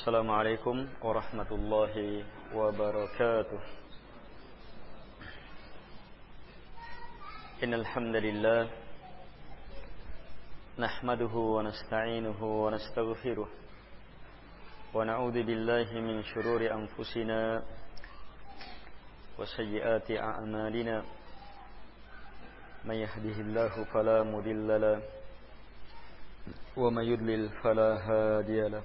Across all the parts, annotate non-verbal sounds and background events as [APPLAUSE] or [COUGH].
السلام عليكم ورحمة الله وبركاته. إن الحمد لله نحمده ونستعينه ونستغفره ونعوذ بالله من شرور أنفسنا وسيئات أعمالنا. من يهده الله فلا مضل له ومن يضلل فلا هادي له.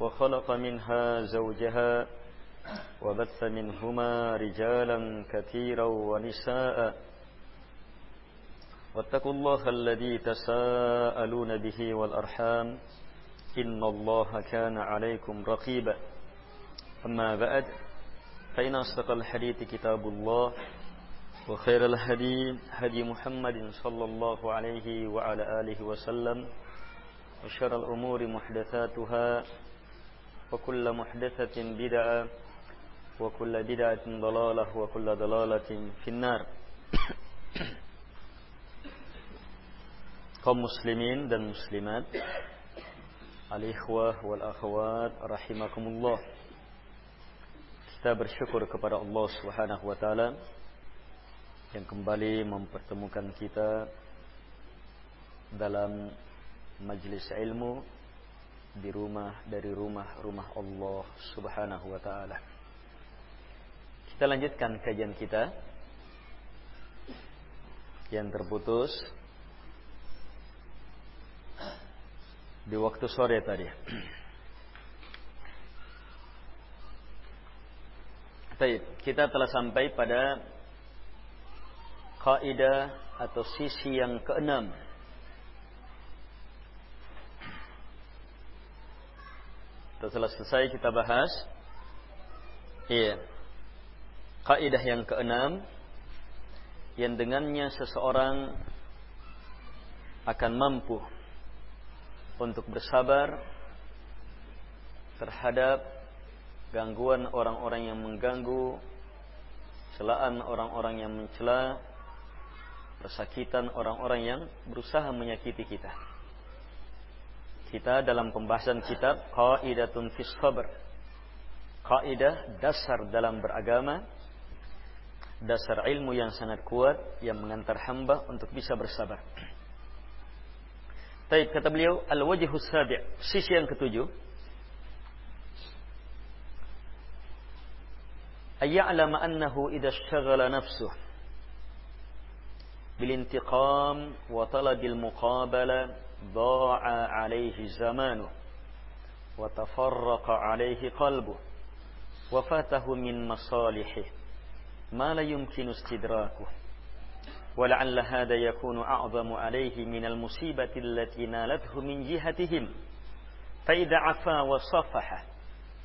وخلق منها زوجها وبث منهما رجالا كثيرا ونساء. واتقوا الله الذي تساءلون به والأرحام. إن الله كان عليكم رقيبا. أما بعد فإن أصدق الحديث كتاب الله وخير الهدي هدي محمد صلى الله عليه وعلى آله وسلم وشر الأمور محدثاتها وكل محدثة بدعة وكل بدعة ضلالة وكل ضلالة في النار kaum muslimin dan muslimat al-ikhwah wal akhwat rahimakumullah kita bersyukur kepada Allah Subhanahu wa taala yang kembali mempertemukan kita dalam majlis ilmu di rumah dari rumah-rumah Allah Subhanahu wa taala. Kita lanjutkan kajian kita yang terputus di waktu sore tadi. Baik, kita telah sampai pada kaidah atau sisi yang keenam. Setelah selesai kita bahas Iya Kaidah yang keenam Yang dengannya seseorang Akan mampu untuk bersabar terhadap gangguan orang-orang yang mengganggu, celaan orang-orang yang mencela, persakitan orang-orang yang berusaha menyakiti kita. Kita dalam pembahasan kitab Qaidatun fis Sabr. Kaidah dasar dalam beragama, dasar ilmu yang sangat kuat yang mengantar hamba untuk bisa bersabar. Taib kata beliau al-wajhus sabi' sisi yang ketujuh ayya'lam annahu idza ishtaghala nafsuhu bil intiqam wa talabil muqabala zamanuhu wa tafarraqa alayhi qalbuhu wa fatahu min masalihi ma la yumkinu istidrakuhu ولعل هذا يكون أعظم عليه من المصيبة التي نالته من جهتهم. فإذا عفا وصفح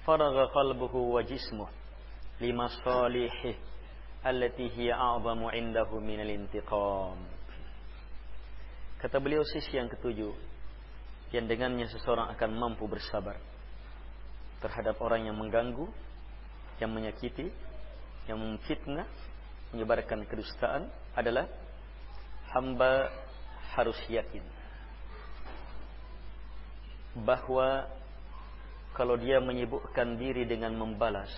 فرغ قلبه وجسمه لمصالحه التي هي أعظم عنده من الانتقام. Kata beliau sisi yang ketujuh yang dengannya seseorang akan mampu bersabar terhadap orang yang mengganggu, yang menyakiti, yang memfitnah, menyebarkan kedustaan adalah hamba harus yakin bahwa kalau dia menyibukkan diri dengan membalas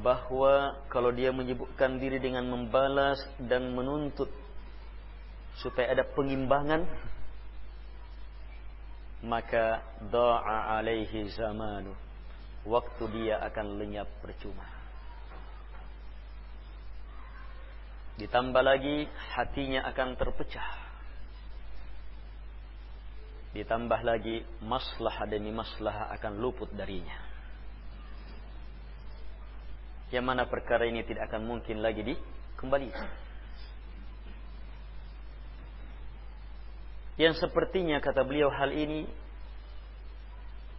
bahwa kalau dia menyibukkan diri dengan membalas dan menuntut supaya ada pengimbangan [LAUGHS] maka doa alaihi zamanu waktu dia akan lenyap percuma Ditambah lagi hatinya akan terpecah. Ditambah lagi maslahah demi maslahah akan luput darinya. Yang mana perkara ini tidak akan mungkin lagi dikembalikan. yang sepertinya kata beliau hal ini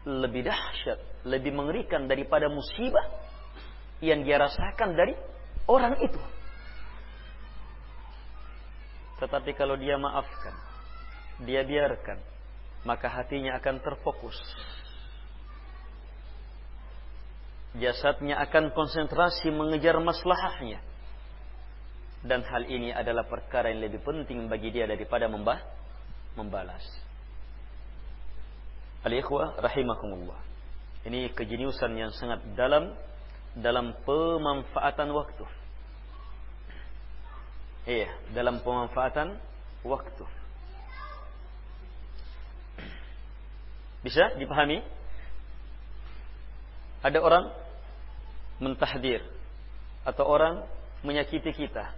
lebih dahsyat, lebih mengerikan daripada musibah yang dia rasakan dari orang itu. Tetapi kalau dia maafkan, dia biarkan, maka hatinya akan terfokus. Jasadnya akan konsentrasi mengejar maslahahnya. Dan hal ini adalah perkara yang lebih penting bagi dia daripada membah membalas. Al-ikhwah rahimakumullah. Ini kejeniusan yang sangat dalam dalam pemanfaatan waktu. Iya, dalam pemanfaatan waktu. Bisa dipahami? Ada orang mentahdir atau orang menyakiti kita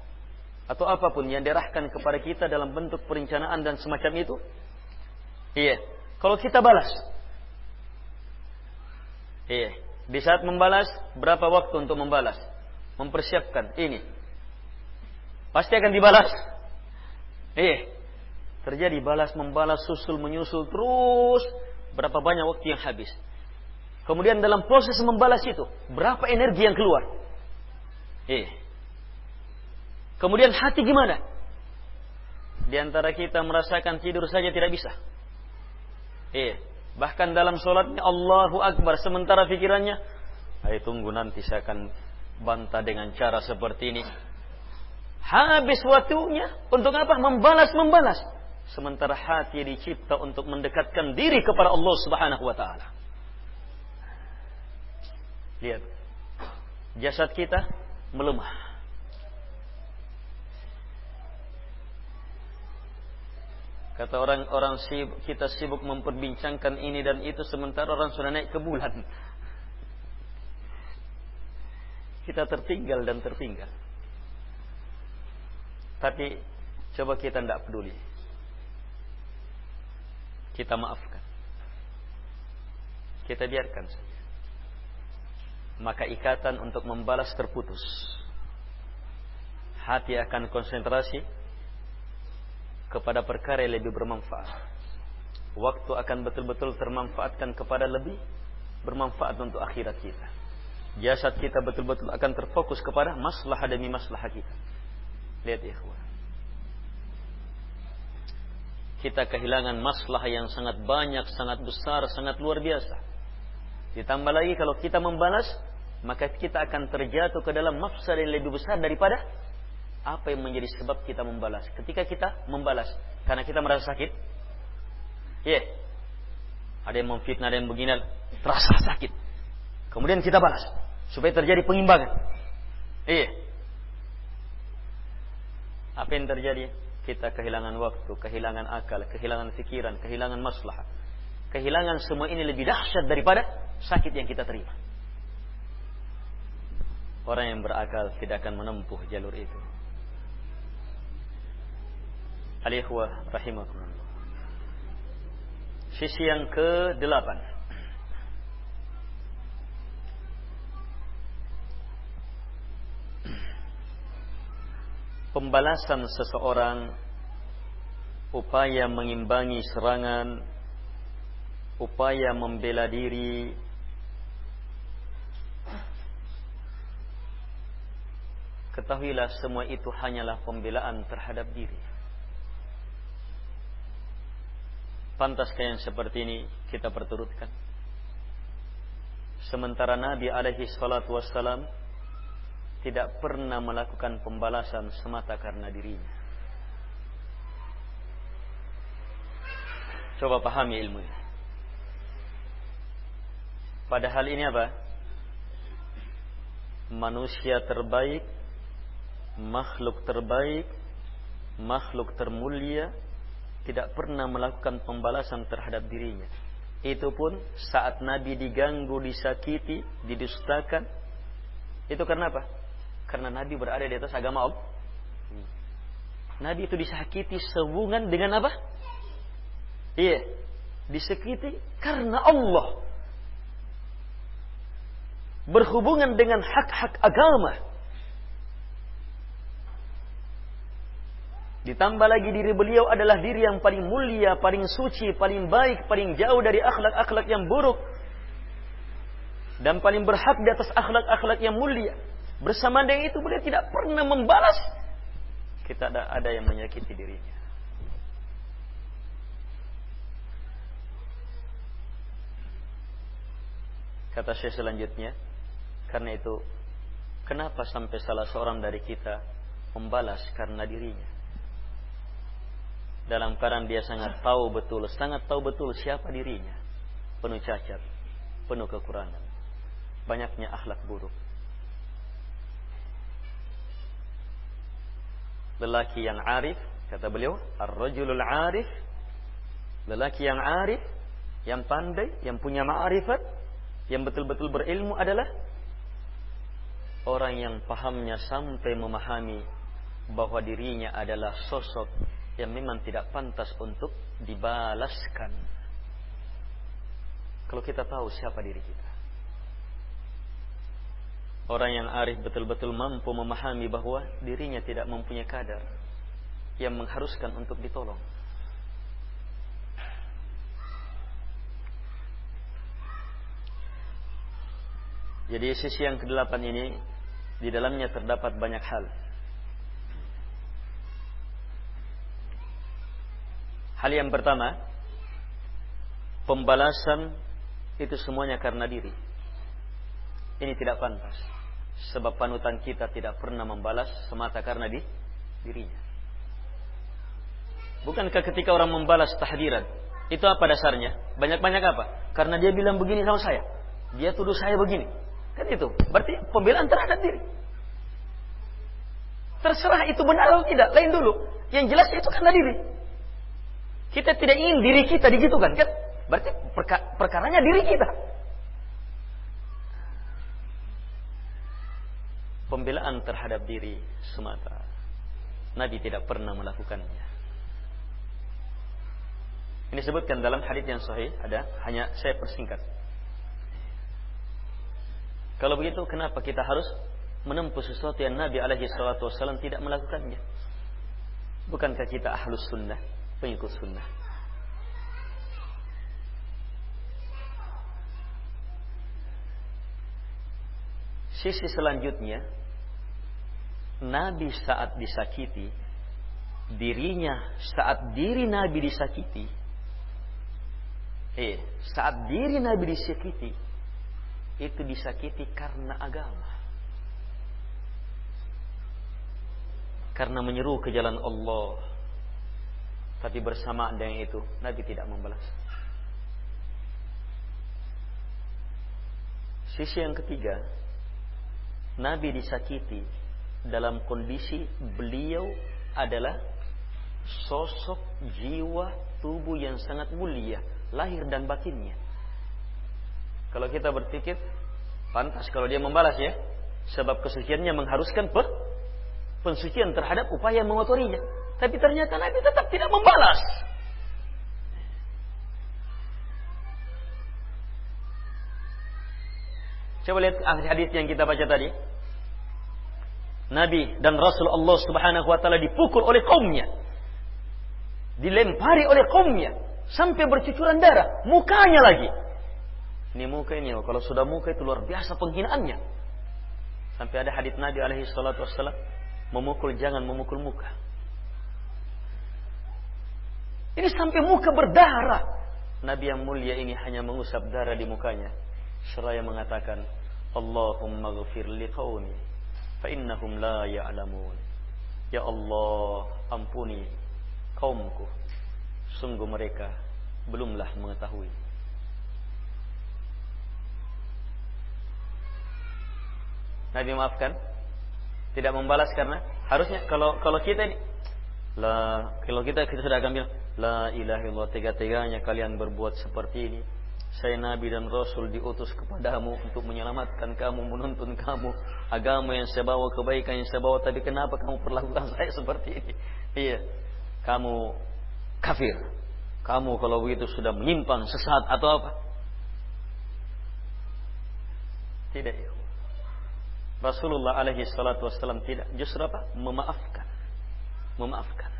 atau apa pun yang dirahkan kepada kita dalam bentuk perencanaan dan semacam itu. Iya. Kalau kita balas. Iya. Di saat membalas, berapa waktu untuk membalas? Mempersiapkan ini. Pasti akan dibalas. Iya. Terjadi balas membalas susul menyusul terus berapa banyak waktu yang habis. Kemudian dalam proses membalas itu, berapa energi yang keluar? Iya. Kemudian hati gimana? Di antara kita merasakan tidur saja tidak bisa. Iya. Bahkan dalam sholatnya Allahu Akbar. Sementara pikirannya, ayo tunggu nanti saya akan bantah dengan cara seperti ini. Habis waktunya untuk apa? Membalas-membalas. Sementara hati dicipta untuk mendekatkan diri kepada Allah Subhanahu wa taala. Lihat. Jasad kita melemah. Kata orang-orang sibuk, kita sibuk memperbincangkan ini dan itu sementara orang sudah naik ke bulan. Kita tertinggal dan tertinggal. Tapi coba kita tidak peduli. Kita maafkan. Kita biarkan saja. Maka ikatan untuk membalas terputus. Hati akan konsentrasi kepada perkara yang lebih bermanfaat. Waktu akan betul-betul termanfaatkan kepada lebih bermanfaat untuk akhirat kita. Jasad kita betul-betul akan terfokus kepada masalah demi masalah kita. Lihat ikhwan. Kita kehilangan masalah yang sangat banyak, sangat besar, sangat luar biasa. Ditambah lagi kalau kita membalas, maka kita akan terjatuh ke dalam mafsad yang lebih besar daripada apa yang menjadi sebab kita membalas? Ketika kita membalas karena kita merasa sakit, ya, yeah. ada yang memfitnah, ada yang begini, terasa sakit. Kemudian kita balas supaya terjadi pengimbangan. Iya. Yeah. Apa yang terjadi? Kita kehilangan waktu, kehilangan akal, kehilangan pikiran, kehilangan masalah. Kehilangan semua ini lebih dahsyat daripada sakit yang kita terima. Orang yang berakal tidak akan menempuh jalur itu. Al-ikhwah rahimakumullah. Sisi yang ke-8. Pembalasan seseorang upaya mengimbangi serangan, upaya membela diri, ketahuilah semua itu hanyalah pembelaan terhadap diri. Pantaskah yang seperti ini kita perturutkan? Sementara Nabi alaihi salatu wassalam tidak pernah melakukan pembalasan semata karena dirinya. Coba pahami ilmu ini. Padahal ini apa? Manusia terbaik, makhluk terbaik, makhluk termulia tidak pernah melakukan pembalasan terhadap dirinya. Itu pun saat Nabi diganggu, disakiti, didustakan. Itu karena apa? Karena Nabi berada di atas agama Allah. Nabi itu disakiti sehubungan dengan apa? Iya. Disakiti karena Allah. Berhubungan dengan hak-hak agama. Ditambah lagi diri beliau adalah diri yang paling mulia, paling suci, paling baik, paling jauh dari akhlak-akhlak yang buruk. Dan paling berhak di atas akhlak-akhlak yang mulia. Bersama dengan itu beliau tidak pernah membalas. Kita ada, ada yang menyakiti dirinya. Kata saya selanjutnya, karena itu, kenapa sampai salah seorang dari kita membalas karena dirinya? dalam keadaan dia sangat tahu betul, sangat tahu betul siapa dirinya. Penuh cacat, penuh kekurangan. Banyaknya akhlak buruk. Lelaki yang arif, kata beliau, ar-rajulul arif, lelaki yang arif, yang pandai, yang punya ma'arifat, yang betul-betul berilmu adalah orang yang pahamnya sampai memahami bahwa dirinya adalah sosok yang memang tidak pantas untuk dibalaskan. Kalau kita tahu siapa diri kita. Orang yang arif betul-betul mampu memahami bahwa dirinya tidak mempunyai kadar yang mengharuskan untuk ditolong. Jadi sisi yang kedelapan ini di dalamnya terdapat banyak hal Hal yang pertama, pembalasan itu semuanya karena diri. Ini tidak pantas. Sebab panutan kita tidak pernah membalas semata karena di dirinya. Bukankah ketika orang membalas tahdiran, itu apa dasarnya? Banyak-banyak apa? Karena dia bilang begini sama saya. Dia tuduh saya begini. Kan itu. Berarti pembelaan terhadap diri. Terserah itu benar atau tidak. Lain dulu. Yang jelas itu karena diri. Kita tidak ingin diri kita digitukan kan? Berarti perka perkaranya diri kita. Pembelaan terhadap diri semata. Nabi tidak pernah melakukannya. Ini disebutkan dalam hadis yang sahih ada hanya saya persingkat. Kalau begitu kenapa kita harus menempuh sesuatu yang Nabi alaihi salatu wasallam tidak melakukannya? Bukankah kita ahlus sunnah? pengikut sunnah. Sisi selanjutnya, Nabi saat disakiti, dirinya saat diri Nabi disakiti, eh, saat diri Nabi disakiti, itu disakiti karena agama. Karena menyeru ke jalan Allah tapi bersamaan dengan itu Nabi tidak membalas. Sisi yang ketiga, Nabi disakiti dalam kondisi beliau adalah sosok jiwa tubuh yang sangat mulia, lahir dan batinnya. Kalau kita berpikir, pantas kalau dia membalas ya, sebab kesuciannya mengharuskan pensucian terhadap upaya mengotorinya. Tapi ternyata Nabi tetap tidak membalas. Coba lihat hadis yang kita baca tadi. Nabi dan Rasul Allah Subhanahu wa taala dipukul oleh kaumnya. Dilempari oleh kaumnya sampai bercucuran darah, mukanya lagi. Ini muka ini, kalau sudah muka itu luar biasa penghinaannya. Sampai ada hadis Nabi alaihi salatu wassalam, memukul jangan memukul muka. Ini sampai muka berdarah. Nabi yang mulia ini hanya mengusap darah di mukanya. Seraya mengatakan, Allahumma ghafir li qawmi, fa innahum la ya'lamun. Ya Allah, ampuni kaumku. Sungguh mereka belumlah mengetahui. Nabi maafkan, tidak membalas karena harusnya kalau kalau kita ini lah kalau kita kita sudah akan bilang La ilaha illallah tega-teganya kalian berbuat seperti ini. Saya Nabi dan Rasul diutus kepadamu untuk menyelamatkan kamu, menuntun kamu. Agama yang saya bawa, kebaikan yang saya bawa. Tapi kenapa kamu perlakukan [LAUGHS] saya seperti ini? Iya. Kamu kafir. Kamu kalau begitu sudah menyimpang, sesat atau apa? Tidak ya. Rasulullah alaihi salatu wassalam tidak. Justru apa? Memaafkan. Memaafkan.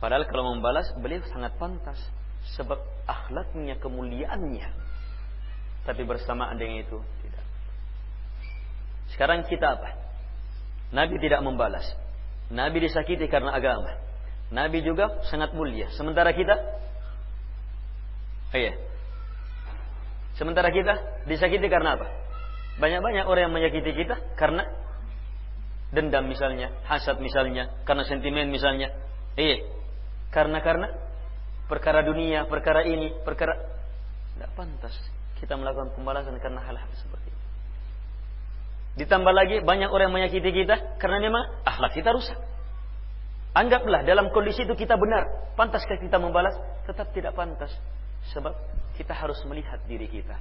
Padahal kalau membalas beliau sangat pantas sebab akhlaknya, kemuliaannya. Tapi bersamaan dengan itu tidak. Sekarang kita apa? Nabi tidak membalas. Nabi disakiti karena agama. Nabi juga sangat mulia. Sementara kita, oh iya. Sementara kita disakiti karena apa? Banyak-banyak orang yang menyakiti kita karena dendam misalnya, hasad misalnya, karena sentimen misalnya. Iya. Karena karena perkara dunia, perkara ini, perkara tidak pantas kita melakukan pembalasan karena hal-hal seperti itu. Ditambah lagi banyak orang yang menyakiti kita karena memang akhlak kita rusak. Anggaplah dalam kondisi itu kita benar, pantaskah kita membalas? Tetap tidak pantas. Sebab kita harus melihat diri kita.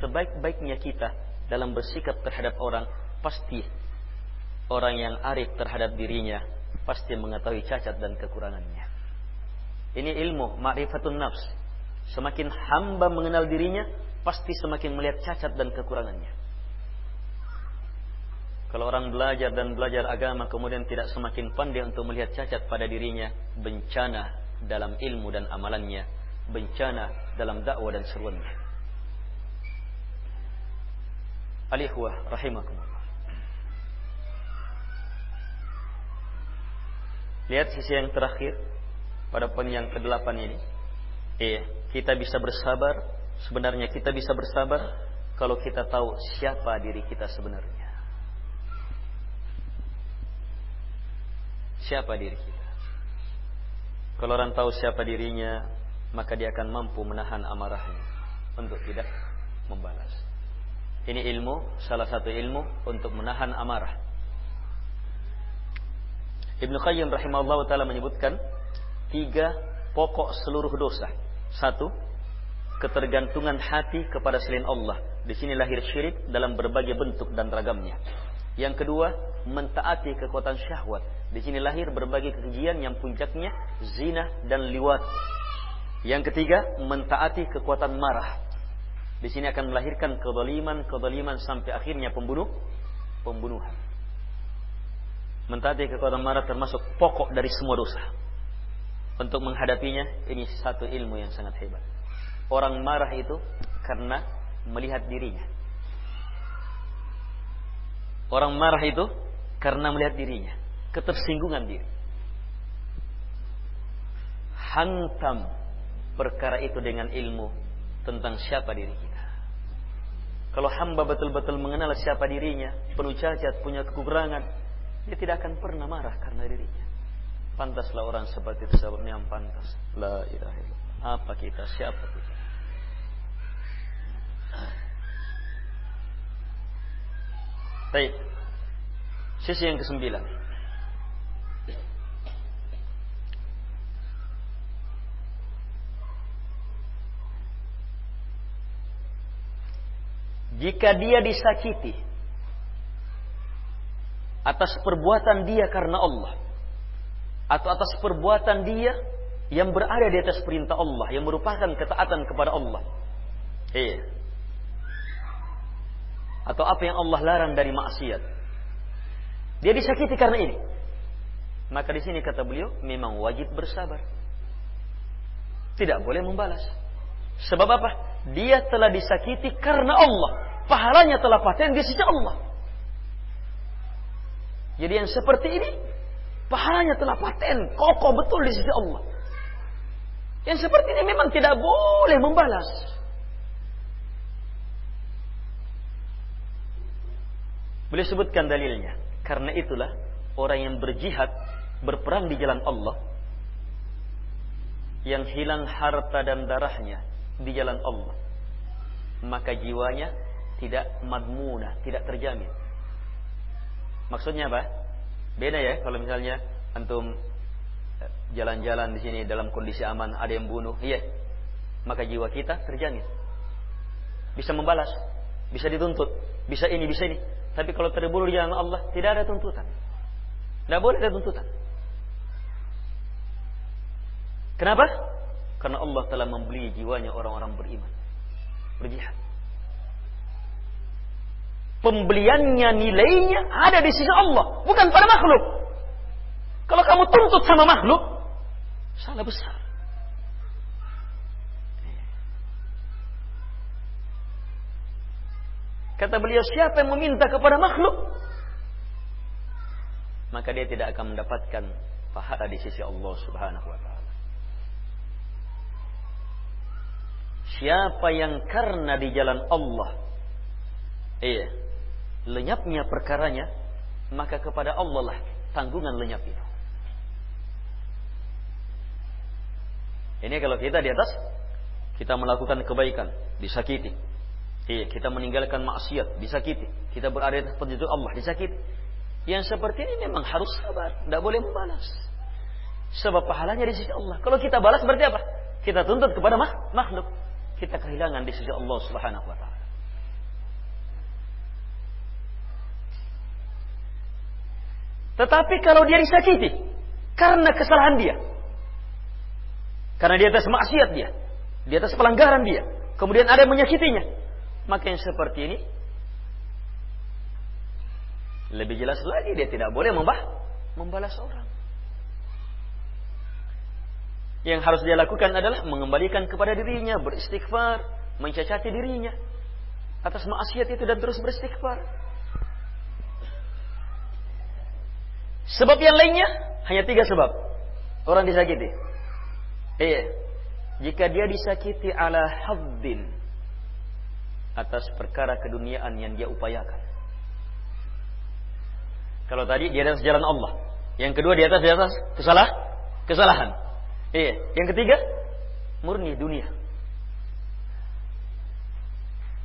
Sebaik-baiknya kita dalam bersikap terhadap orang, pasti orang yang arif terhadap dirinya pasti mengetahui cacat dan kekurangannya. Ini ilmu ma'rifatun nafs. Semakin hamba mengenal dirinya, pasti semakin melihat cacat dan kekurangannya. Kalau orang belajar dan belajar agama kemudian tidak semakin pandai untuk melihat cacat pada dirinya, bencana dalam ilmu dan amalannya bencana dalam dakwah dan seruannya. Alihwah rahimakumullah. Lihat sisi yang terakhir pada poin yang ke-8 ini. Eh, kita bisa bersabar, sebenarnya kita bisa bersabar kalau kita tahu siapa diri kita sebenarnya. Siapa diri kita? Kalau orang tahu siapa dirinya, maka dia akan mampu menahan amarahnya untuk tidak membalas. Ini ilmu, salah satu ilmu untuk menahan amarah. Ibnu Qayyim rahimahullah taala menyebutkan tiga pokok seluruh dosa. Satu, ketergantungan hati kepada selain Allah. Di sini lahir syirik dalam berbagai bentuk dan ragamnya. Yang kedua, mentaati kekuatan syahwat. Di sini lahir berbagai kekejian yang puncaknya zina dan liwat. Yang ketiga, mentaati kekuatan marah. Di sini akan melahirkan kedoliman-kedoliman sampai akhirnya pembunuh, pembunuhan. Mentaati kekuatan marah termasuk pokok dari semua dosa. Untuk menghadapinya, ini satu ilmu yang sangat hebat. Orang marah itu karena melihat dirinya. Orang marah itu karena melihat dirinya. Ketersinggungan diri. Hantam perkara itu dengan ilmu tentang siapa diri kita. Kalau hamba betul-betul mengenal siapa dirinya, penuh cacat, punya kekurangan, dia tidak akan pernah marah karena dirinya. Pantaslah orang seperti itu yang pantas. La ilaha illallah. Apa kita? Siapa kita? Baik. Sisi yang kesembilan. Jika dia disakiti atas perbuatan dia karena Allah atau atas perbuatan dia yang berada di atas perintah Allah yang merupakan ketaatan kepada Allah. Iya. Atau apa yang Allah larang dari maksiat. Dia disakiti karena ini. Maka di sini kata beliau memang wajib bersabar. Tidak boleh membalas. Sebab apa? Dia telah disakiti karena Allah pahalanya telah paten di sisi Allah. Jadi yang seperti ini pahalanya telah paten, kokoh betul di sisi Allah. Yang seperti ini memang tidak boleh membalas. Boleh sebutkan dalilnya. Karena itulah orang yang berjihad, berperang di jalan Allah, yang hilang harta dan darahnya di jalan Allah, maka jiwanya tidak madmuna, tidak terjamin. Maksudnya apa? Beda ya kalau misalnya antum eh, jalan-jalan di sini dalam kondisi aman, ada yang bunuh, iya. Maka jiwa kita terjamin. Bisa membalas, bisa dituntut, bisa ini, bisa ini. Tapi kalau terbunuh di jalan Allah, tidak ada tuntutan. Tidak boleh ada tuntutan. Kenapa? Karena Allah telah membeli jiwanya orang-orang beriman. Berjihad pembeliannya nilainya ada di sisi Allah, bukan pada makhluk. Kalau kamu tuntut sama makhluk, Salah besar. Kata beliau, siapa yang meminta kepada makhluk? Maka dia tidak akan mendapatkan pahala di sisi Allah subhanahu wa ta'ala. Siapa yang karena di jalan Allah iya, lenyapnya perkaranya, maka kepada Allah lah tanggungan lenyap itu. Ini kalau kita di atas, kita melakukan kebaikan, disakiti. Iya, kita meninggalkan maksiat, disakiti. Kita berada di atas Allah, disakiti. Yang seperti ini memang harus sabar, tidak boleh membalas. Sebab pahalanya di sisi Allah. Kalau kita balas berarti apa? Kita tuntut kepada makhluk kita kehilangan di sisi Allah Subhanahu wa taala. Tetapi kalau dia disakiti karena kesalahan dia, karena dia atas maksiat dia, di atas pelanggaran dia, kemudian ada yang menyakitinya, maka yang seperti ini lebih jelas lagi dia tidak boleh membah, membalas orang. Yang harus dia lakukan adalah mengembalikan kepada dirinya, beristighfar, mencacati dirinya atas maksiat itu dan terus beristighfar. Sebab yang lainnya hanya tiga sebab orang disakiti. Iya. Jika dia disakiti ala haddin atas perkara keduniaan yang dia upayakan. Kalau tadi di atas jalan Allah, yang kedua di atas di atas kesalah, kesalahan. Iya. Yang ketiga, murni dunia.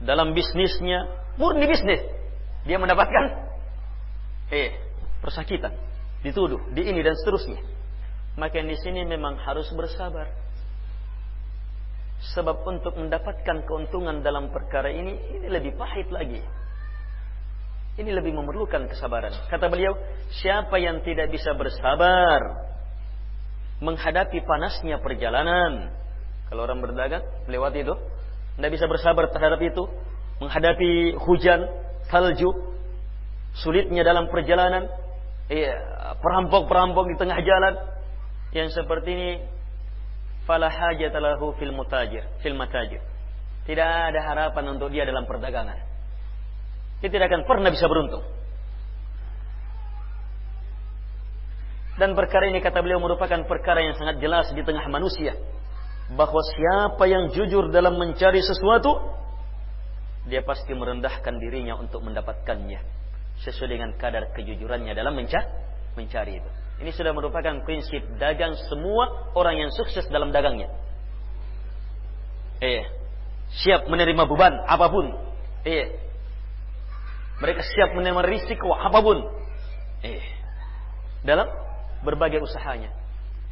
Dalam bisnisnya, murni bisnis. Dia mendapatkan eh persakitan, dituduh, di ini dan seterusnya. Maka di sini memang harus bersabar. Sebab untuk mendapatkan keuntungan dalam perkara ini, ini lebih pahit lagi. Ini lebih memerlukan kesabaran. Kata beliau, siapa yang tidak bisa bersabar menghadapi panasnya perjalanan. Kalau orang berdagang melewati itu, tidak bisa bersabar terhadap itu, menghadapi hujan, salju, sulitnya dalam perjalanan, iya, perampok-perampok di tengah jalan, yang seperti ini, fala hajatalahu fil mutajir, fil matajir. Tidak ada harapan untuk dia dalam perdagangan. Dia tidak akan pernah bisa beruntung. Dan perkara ini kata beliau merupakan perkara yang sangat jelas di tengah manusia. Bahwa siapa yang jujur dalam mencari sesuatu, dia pasti merendahkan dirinya untuk mendapatkannya. Sesuai dengan kadar kejujurannya dalam mencari, mencari itu. Ini sudah merupakan prinsip dagang semua orang yang sukses dalam dagangnya. Eh, siap menerima beban apa pun. Eh, mereka siap menerima risiko apa pun. Eh, dalam berbagai usahanya.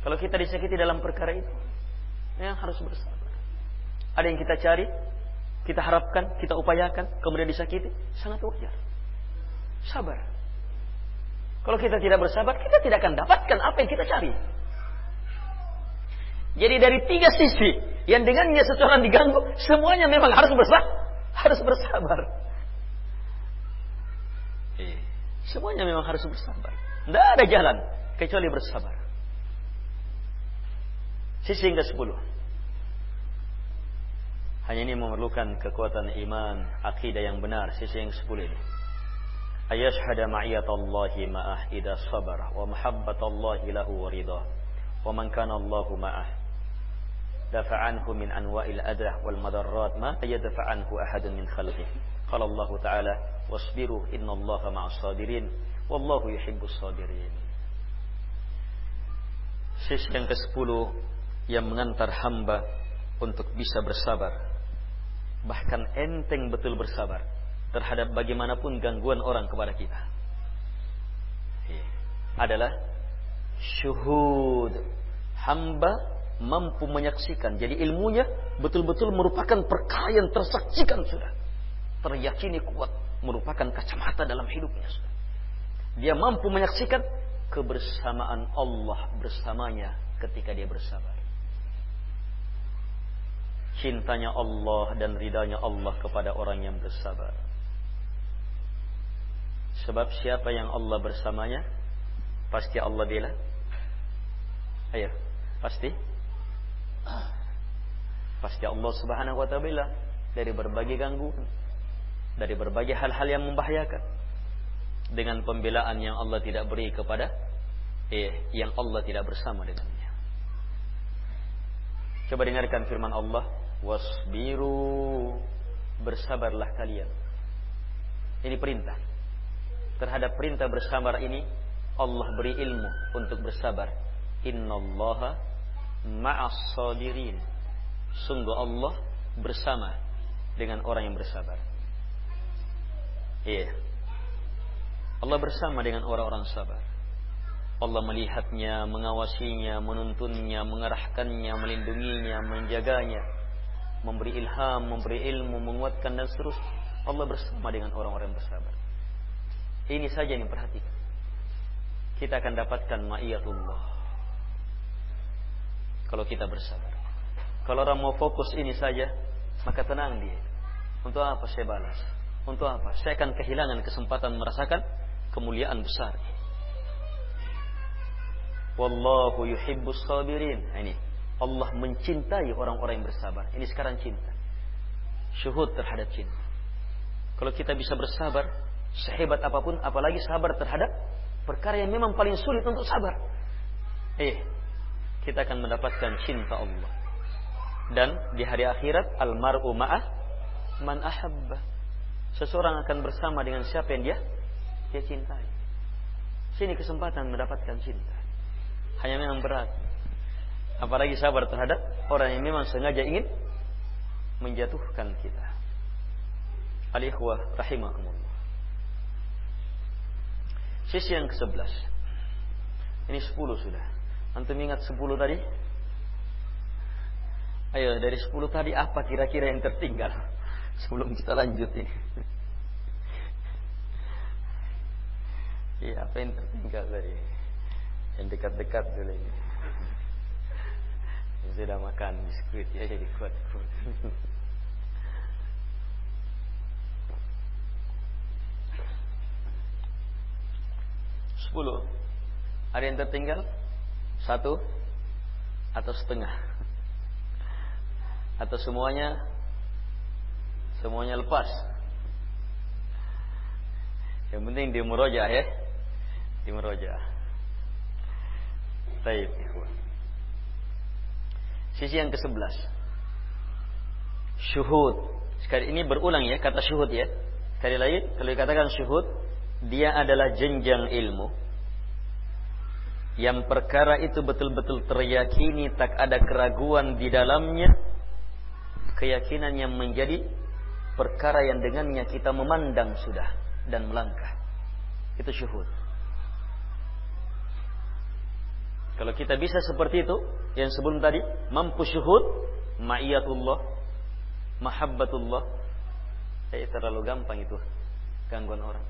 Kalau kita disakiti dalam perkara itu, yang harus bersabar. Ada yang kita cari, kita harapkan, kita upayakan, kemudian disakiti, sangat wajar. Sabar. Kalau kita tidak bersabar, kita tidak akan dapatkan apa yang kita cari. Jadi dari tiga sisi yang dengannya seseorang diganggu, semuanya memang harus bersabar. Harus bersabar. Eh, semuanya memang harus bersabar. Tidak ada jalan kecuali bersabar. Sisi yang ke-10. Hanya ini memerlukan kekuatan iman, akidah yang benar. Sisi yang ke-10 ini. Ayashhada ma'iyatallahi ma'ah idha sabar wa mahabbatallahi lahu wa ridha wa man kana Allahu ma'ah dafa'anhu min anwa'il adah wal madarrat ma yadfa'anhu ahadun min khalqih qala Allah ta'ala wasbiru inna Allah ma'as sabirin wallahu yuhibbus sabirin Sisi yang ke-10 yang mengantar hamba untuk bisa bersabar. Bahkan enteng betul bersabar terhadap bagaimanapun gangguan orang kepada kita. Iya. Adalah syuhud. Hamba mampu menyaksikan. Jadi ilmunya betul-betul merupakan perkara yang tersaksikan sudah. Teriyakini kuat merupakan kacamata dalam hidupnya sudah. Dia mampu menyaksikan kebersamaan Allah bersamanya ketika dia bersabar. Cintanya Allah dan ridhanya Allah kepada orang yang bersabar. Sebab siapa yang Allah bersamanya, pasti Allah bela. Ayo, Pasti pasti Allah Subhanahu wa taala dari berbagai gangguan, dari berbagai hal-hal yang membahayakan dengan pembelaan yang Allah tidak beri kepada eh yang Allah tidak bersama dengannya. Coba dengarkan firman Allah, wasbiru bersabarlah kalian. Ini perintah. Terhadap perintah bersabar ini Allah beri ilmu untuk bersabar. Innallaha ma'as sabirin. Sungguh Allah bersama dengan orang yang bersabar. Iya. Allah bersama dengan orang-orang sabar. Allah melihatnya, mengawasinya, menuntunnya, mengarahkannya, melindunginya, menjaganya, memberi ilham, memberi ilmu, menguatkan dan seterusnya. Allah bersama dengan orang-orang yang bersabar. Ini saja yang perhatikan. Kita akan dapatkan ma'iyatullah. Kalau kita bersabar. Kalau orang mau fokus ini saja, maka tenang dia. Untuk apa saya balas? Untuk apa? Saya akan kehilangan kesempatan merasakan kemuliaan besar. Wallahu yuhibbus sabirin. Nah, ini Allah mencintai orang-orang yang bersabar. Ini sekarang cinta. Syuhud terhadap cinta. Kalau kita bisa bersabar, sehebat apa pun, apalagi sabar terhadap perkara yang memang paling sulit untuk sabar. Eh, kita akan mendapatkan cinta Allah. Dan di hari akhirat, almaru ma'ah man ahabba. Seseorang akan bersama dengan siapa yang dia dia cintai. Sini kesempatan mendapatkan cinta. Hanya memang berat. Apalagi sabar terhadap orang yang memang sengaja ingin menjatuhkan kita. Alihwa rahimahumullah. Sisi yang ke-11. Ini 10 sudah. Antum ingat 10 tadi? Ayo dari 10 tadi apa kira-kira yang tertinggal? [LAUGHS] Sebelum kita lanjut ini. Iya, apa yang tertinggal tadi? Yang dekat-dekat dulu ini. Sudah makan biskuit ya jadi kuat-kuat. [LAUGHS] Sepuluh. Ada yang tertinggal? Satu atau setengah? Atau semuanya? Semuanya lepas. Yang penting di murojaah ya. Di. Baik, Sisi yang ke-11. Syuhud. Sekali ini berulang ya kata syuhud ya. Sekali lagi kalau dikatakan syuhud dia adalah jenjang ilmu yang perkara itu betul-betul teryakini tak ada keraguan di dalamnya. Keyakinan yang menjadi perkara yang dengannya kita memandang sudah dan melangkah. Itu syuhud. Kalau kita bisa seperti itu yang sebelum tadi mampu syuhud ma'iyatullah mahabbatullah eh terlalu gampang itu gangguan orang.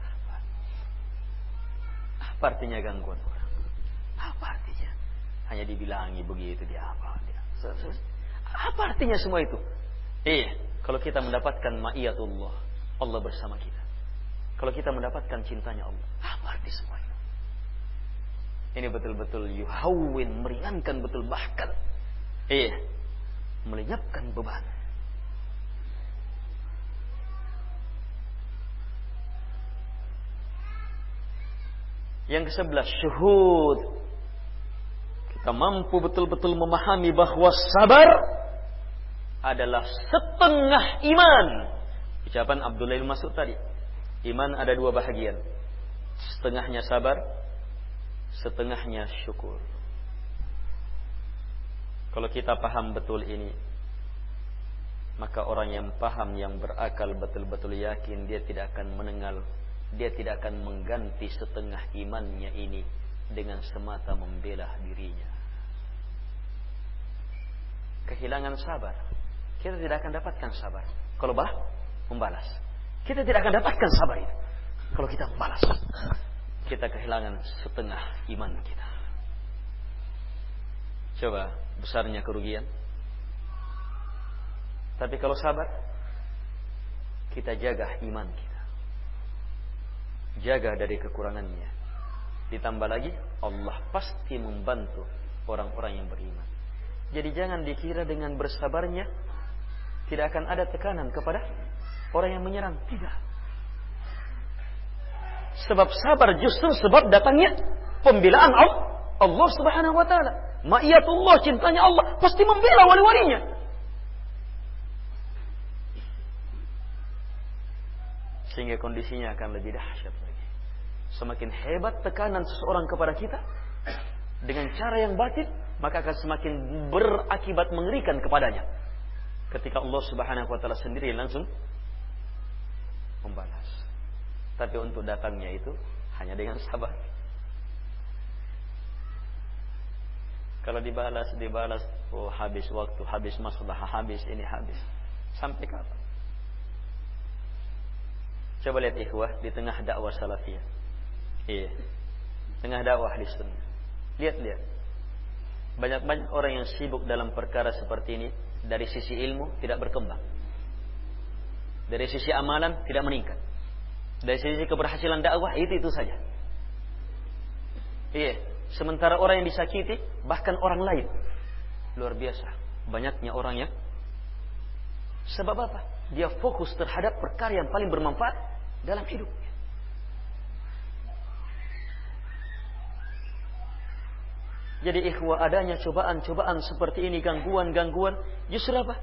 Apa, artinya gangguan? orang apa artinya? Hanya dibilangi begitu dia apa dia. Apa artinya semua itu? Eh, kalau kita mendapatkan ma'iyatullah, Allah bersama kita. Kalau kita mendapatkan cintanya Allah, apa arti semua itu? Ini betul-betul yuhawin, meringankan betul bahkan. Eh, melenyapkan beban. Yang ke sebelah syuhud kita mampu betul-betul memahami bahwa sabar adalah setengah iman. Ucapan Abdullah bin Mas'ud tadi. Iman ada dua bahagian. Setengahnya sabar, setengahnya syukur. Kalau kita paham betul ini, maka orang yang paham, yang berakal betul-betul yakin dia tidak akan menengal, dia tidak akan mengganti setengah imannya ini dengan semata membela dirinya kehilangan sabar. Kita tidak akan dapatkan sabar. Kalau bah, membalas. Kita tidak akan dapatkan sabar itu. Kalau kita membalas. Kita kehilangan setengah iman kita. Coba besarnya kerugian. Tapi kalau sabar, kita jaga iman kita. Jaga dari kekurangannya. Ditambah lagi, Allah pasti membantu orang-orang yang beriman. Jadi jangan dikira dengan bersabarnya tidak akan ada tekanan kepada orang yang menyerang. Tidak. Sebab sabar justru sebab datangnya pembelaan Allah Subhanahu wa taala. Ma'iyatullah cintanya Allah pasti membela wali-walinya. Sehingga kondisinya akan lebih dahsyat. Semakin hebat tekanan seseorang kepada kita dengan cara yang batin, maka akan semakin berakibat mengerikan kepadanya. Ketika Allah Subhanahu wa taala sendiri langsung membalas. Tapi untuk datangnya itu hanya dengan sabar. Kalau dibalas, dibalas, oh habis waktu, habis masalah, habis ini, habis. Sampai kapan? Coba lihat ikhwah di tengah dakwah salafiyah. Iya. Tengah dakwah di sunnah. Lihat-lihat. Banyak-banyak orang yang sibuk dalam perkara seperti ini dari sisi ilmu tidak berkembang. Dari sisi amalan tidak meningkat. Dari sisi keberhasilan dakwah itu itu saja. Iya, sementara orang yang disakiti bahkan orang lain luar biasa. Banyaknya orang yang sebab apa? Dia fokus terhadap perkara yang paling bermanfaat dalam hidupnya. Jadi ikhwah adanya cobaan-cobaan seperti ini, gangguan-gangguan, justru apa?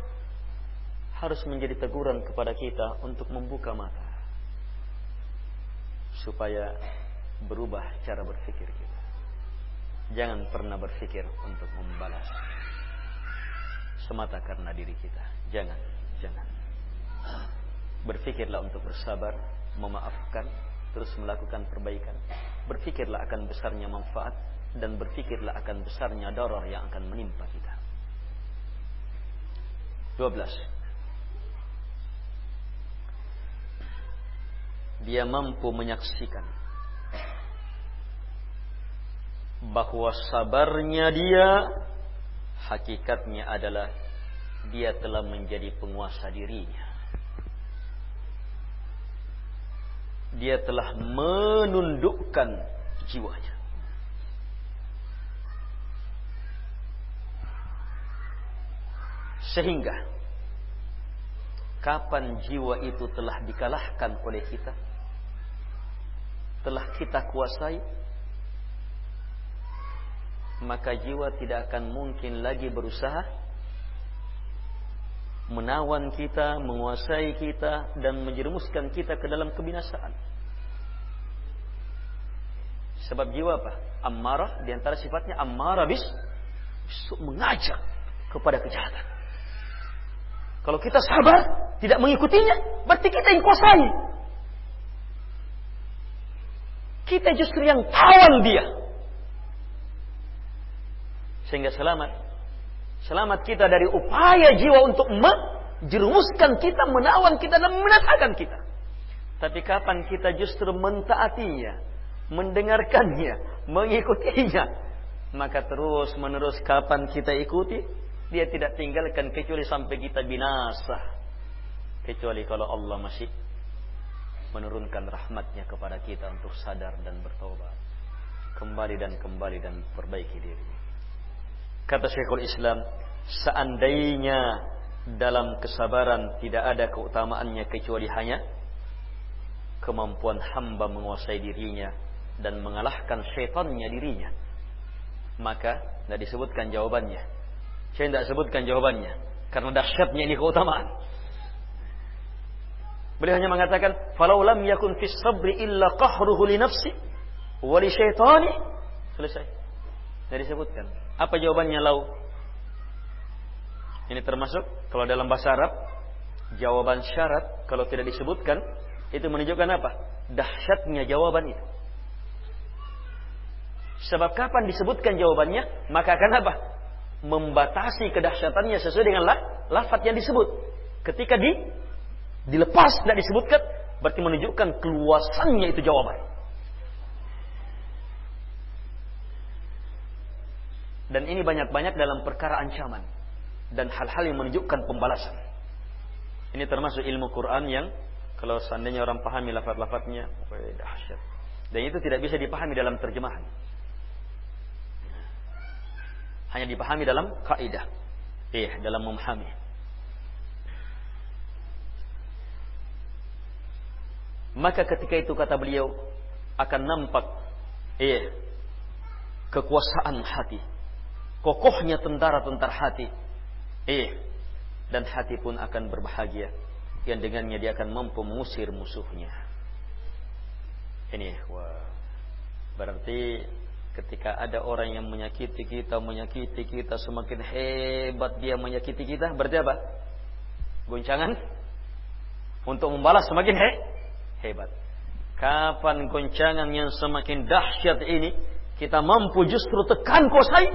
Harus menjadi teguran kepada kita untuk membuka mata supaya berubah cara berpikir kita. Jangan pernah berpikir untuk membalas semata karena diri kita. Jangan, jangan. Berpikirlah untuk bersabar, memaafkan, terus melakukan perbaikan. Berpikirlah akan besarnya manfaat dan berpikirlah akan besarnya darah yang akan menimpa kita. 12. dia mampu menyaksikan bahwa sabarnya dia hakikatnya adalah dia telah menjadi penguasa dirinya. Dia telah menundukkan jiwanya. Sehingga kapan jiwa itu telah dikalahkan oleh kita, telah kita kuasai maka jiwa tidak akan mungkin lagi berusaha menawan kita, menguasai kita dan menjerumuskan kita ke dalam kebinasaan. Sebab jiwa apa? Ammarah di antara sifatnya ammarah bis mengajak kepada kejahatan. Kalau kita sabar, tidak mengikutinya, berarti kita yang kuasai. Kita justru yang tawan dia. Sehingga selamat. Selamat kita dari upaya jiwa untuk menjerumuskan kita, menawan kita dan menatakan kita. Tapi kapan kita justru mentaatinya, mendengarkannya, mengikutinya, maka terus menerus kapan kita ikuti, dia tidak tinggalkan kecuali sampai kita binasa. Kecuali kalau Allah masih menurunkan rahmatnya kepada kita untuk sadar dan bertobat. Kembali dan kembali dan perbaiki diri. Kata Syekhul Islam, seandainya dalam kesabaran tidak ada keutamaannya kecuali hanya kemampuan hamba menguasai dirinya dan mengalahkan syaitannya dirinya. Maka tidak disebutkan jawabannya. Saya tidak sebutkan jawabannya. Karena dahsyatnya ini keutamaan. Beliau hanya mengatakan, "Falau lam yakun fis sabri illa qahruhu li nafsi wa li syaitani." Selesai. Tidak disebutkan. Apa jawabannya lau? Ini termasuk kalau dalam bahasa Arab jawaban syarat kalau tidak disebutkan itu menunjukkan apa? Dahsyatnya jawaban itu. Sebab kapan disebutkan jawabannya, maka akan apa? Membatasi kedahsyatannya sesuai dengan lafaz yang disebut. Ketika di dilepas tidak disebutkan berarti menunjukkan keluasannya itu jawaban. Dan ini banyak-banyak dalam perkara ancaman dan hal-hal yang menunjukkan pembalasan. Ini termasuk ilmu Quran yang kalau seandainya orang pahami lafaz-lafaznya, dahsyat. Dan itu tidak bisa dipahami dalam terjemahan. Hanya dipahami dalam kaidah. Iya, dalam memahami. Maka ketika itu kata beliau akan nampak iya kekuasaan hati. Kokohnya tentara-tentara hati. Iya. Dan hati pun akan berbahagia yang dengannya dia akan mampu mengusir musuhnya. Ini wah. Berarti ketika ada orang yang menyakiti kita, menyakiti kita semakin hebat dia menyakiti kita, berarti apa? Goncangan untuk membalas semakin he hebat. Kapan goncangan yang semakin dahsyat ini kita mampu justru tekan kosai,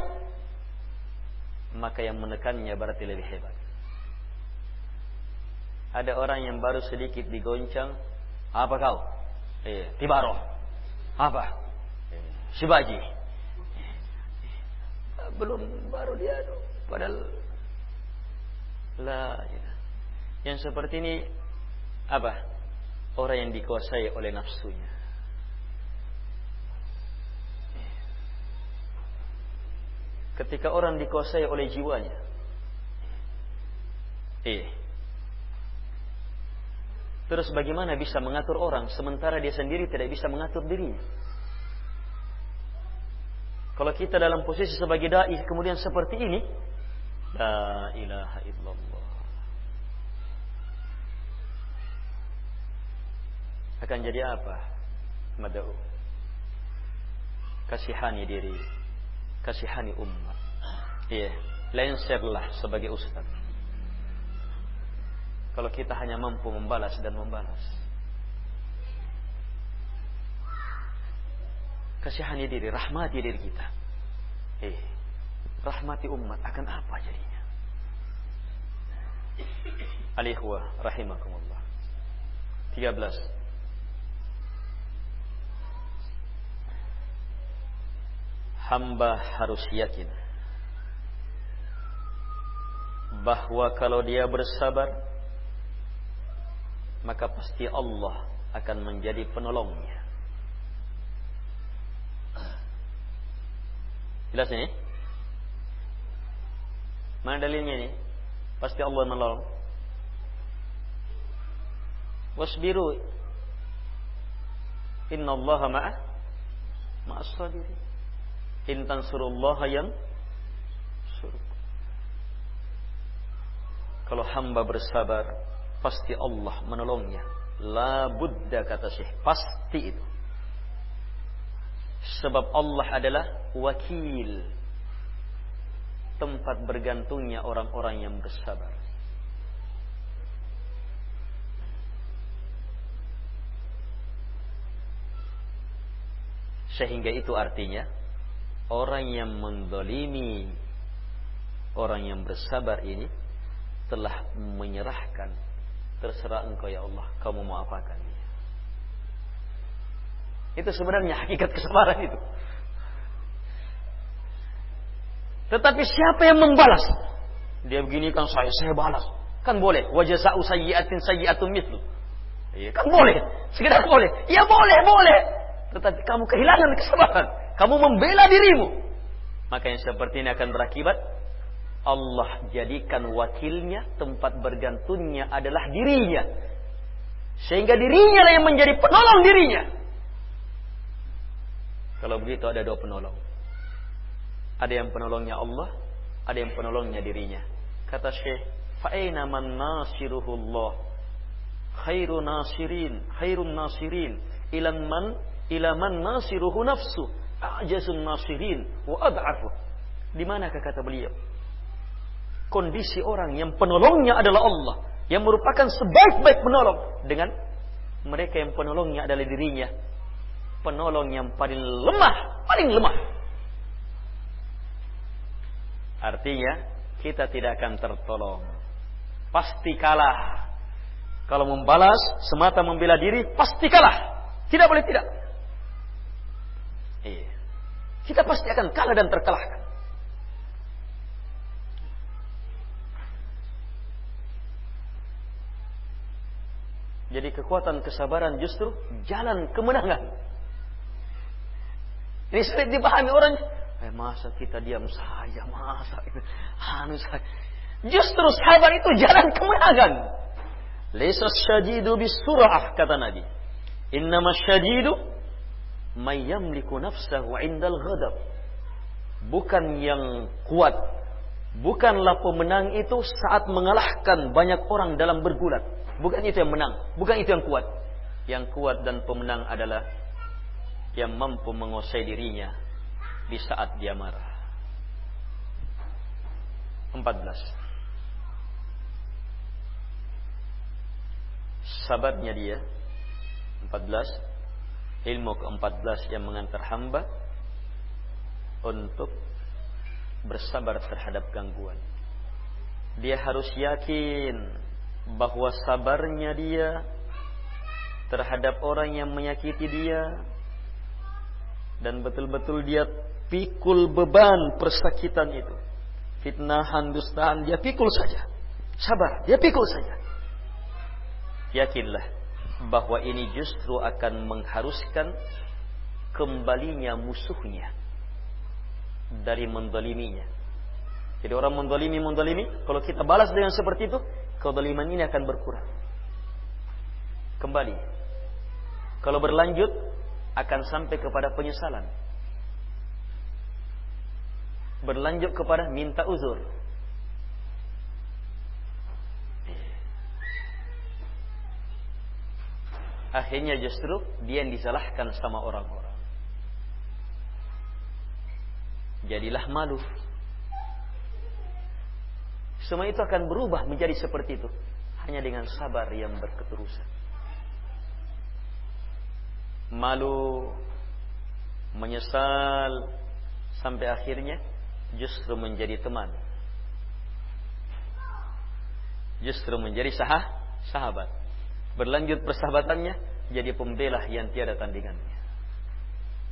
maka yang menekannya berarti lebih hebat. Ada orang yang baru sedikit digoncang, apa kau? Eh, tibaro. Apa? Eh, Sibaji. Belum baru dia padahal lah ya. Yang seperti ini apa? Orang yang dikuasai oleh nafsunya. Ketika orang dikuasai oleh jiwanya. Eh, Terus bagaimana bisa mengatur orang sementara dia sendiri tidak bisa mengatur dirinya? Kalau kita dalam posisi sebagai dai kemudian seperti ini, la ilaha illallah. Akan jadi apa? Madau. Kasihani diri, kasihani umat. Iya, lenserlah sebagai ustaz kalau kita hanya mampu membalas dan membalas. Kasihani diri, rahmati diri kita. Eh, rahmati umat akan apa jadinya? Alihwa rahimakumullah. 13. Hamba harus yakin bahwa kalau dia bersabar maka pasti Allah akan menjadi penolongnya. Jelas ini? Mana dalilnya ini? Pasti Allah menolong. Wasbiru. Inna Allah ma'a ma'as sabirin. In tansurullaha yang suruh. Kalau hamba bersabar, pasti Allah menolongnya. La buddha kata Syekh, pasti itu. Sebab Allah adalah wakil. Tempat bergantungnya orang-orang yang bersabar. Sehingga itu artinya orang yang mendolimi orang yang bersabar ini telah menyerahkan. Terserah engkau ya Allah kamu mau apakan itu sebenarnya hakikat kesabaran itu. Tetapi siapa yang membalas? Dia begini kan saya saya balas. Kan boleh. Wajah sa'u sayyiatin sayyiatun mitlu iya kan boleh. Sekedar boleh. Ya boleh boleh. Tetapi kamu kehilangan kesabaran kamu membela dirimu. Maka yang seperti ini akan berakibat Allah jadikan wakilnya, tempat bergantungnya adalah dirinya. Sehingga dirinya lah yang menjadi penolong dirinya. Kalau begitu ada dua penolong. Ada yang penolongnya Allah, ada yang penolongnya dirinya. Kata Syekh, fa'aina man nasiruhullah. Khairu nasirin, khairun nasirin. Ilan man, ila man nasiruhu nafsu. A'jazun nasirin, wa ad'afu. Di manakah kata beliau? kondisi orang yang penolongnya adalah Allah yang merupakan sebaik-baik penolong dengan mereka yang penolongnya adalah dirinya penolong yang paling lemah paling lemah. Artinya kita tidak akan tertolong. Pasti kalah. Kalau membalas semata membela diri pasti kalah. Tidak boleh tidak. Iya. kita pasti akan kalah dan terkalahkan. Jadi kekuatan kesabaran justru jalan kemenangan. Ini sulit dipahami orang. Eh masa kita diam saja, masa anu saja. Justru sabar itu jalan kemenangan. Laisa syadidu bisurah kata Nabi. Innama syadidu may yamliku nafsahu indal ghadab. Bukan yang kuat. Bukanlah pemenang itu saat mengalahkan banyak orang dalam bergulat. Bukan itu yang menang. Bukan itu yang kuat. Yang kuat dan pemenang adalah yang mampu menguasai dirinya di saat dia marah. 14. sabarnya dia 14 ilmu ke-14 yang mengantar hamba untuk bersabar terhadap gangguan dia harus yakin bahwa sabarnya dia terhadap orang yang menyakiti dia dan betul-betul dia pikul beban persakitan itu fitnahan dustaan dia pikul saja sabar dia pikul saja yakinlah bahwa ini justru akan mengharuskan kembalinya musuhnya dari mendoliminya. Jadi orang mendolimi mendolimi, kalau kita balas dengan seperti itu, kedoliman ini akan berkurang. Kembali. Kalau berlanjut, akan sampai kepada penyesalan. Berlanjut kepada minta uzur. akhirnya justru dia yang disalahkan sama orang-orang. Jadilah malu. Semua itu akan berubah menjadi seperti itu. Hanya dengan sabar yang berketerusan. Malu, menyesal, sampai akhirnya justru menjadi teman. Justru menjadi sah sahabat berlanjut persahabatannya jadi pembela yang tiada tandingannya.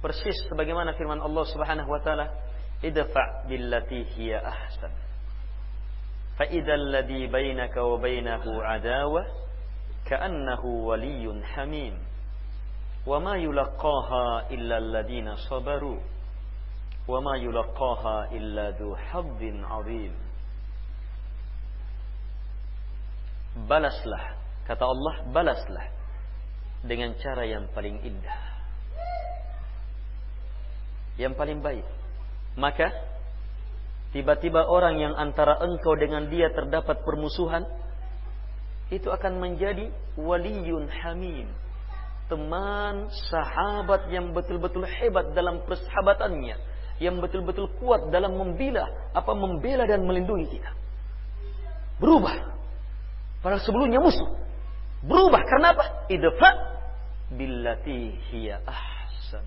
Persis sebagaimana firman Allah Subhanahu wa taala, "Idfa' billati hiya ahsan." Fa idzal ladzi bainaka wa bainahu adawa ka'annahu hamim. Yulaqaha illa alladhina sabaru. Wa ma yulaqaha illa dzu haddin 'adzim. Balaslah Kata Allah, balaslah dengan cara yang paling indah. Yang paling baik. Maka tiba-tiba orang yang antara engkau dengan dia terdapat permusuhan itu akan menjadi waliyun hamim. Teman, sahabat yang betul-betul hebat dalam persahabatannya, yang betul-betul kuat dalam membela, apa membela dan melindungi kita. Berubah. Padahal sebelumnya musuh. Berubah karena apa? Idfa billati hiya ahsan.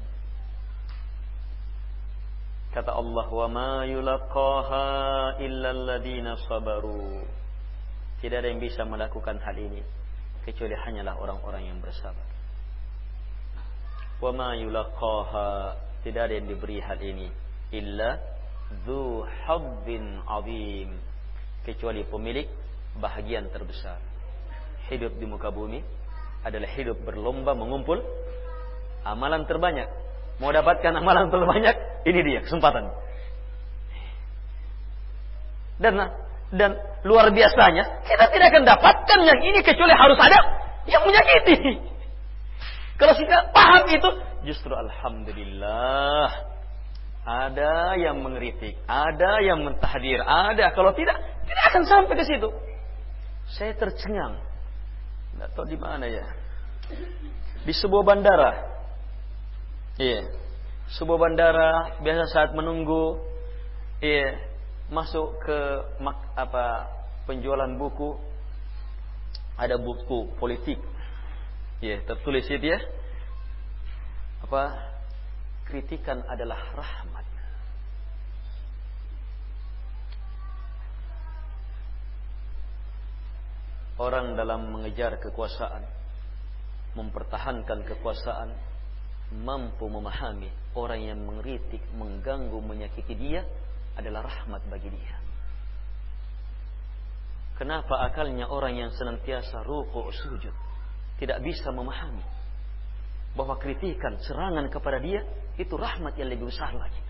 Kata Allah, "Wa ma yulaqaha illa alladziina sabaru." Tidak ada yang bisa melakukan hal ini kecuali hanyalah orang-orang yang bersabar. Wa ma yulaqaha tidak ada yang diberi hal ini illa dzu habbin azim kecuali pemilik bahagian terbesar hidup di muka bumi adalah hidup berlomba mengumpul amalan terbanyak. Mau dapatkan amalan terbanyak, ini dia kesempatan. Dan dan luar biasanya kita tidak akan dapatkan yang ini kecuali harus ada yang menyakiti. Kalau kita paham itu, justru alhamdulillah ada yang mengeritik, ada yang mentahdir, ada. Kalau tidak, tidak akan sampai ke situ. Saya tercengang tidak tahu di mana ya. Di sebuah bandara. Iya. Sebuah bandara biasa saat menunggu iya, masuk ke mak, apa penjualan buku ada buku politik. Iya, tertulis itu ya. Apa? Kritikan adalah rahmat. orang dalam mengejar kekuasaan, mempertahankan kekuasaan, mampu memahami orang yang mengeritik, mengganggu, menyakiti dia adalah rahmat bagi dia. Kenapa akalnya orang yang senantiasa ruku sujud tidak bisa memahami bahwa kritikan, serangan kepada dia itu rahmat yang lebih besar lagi.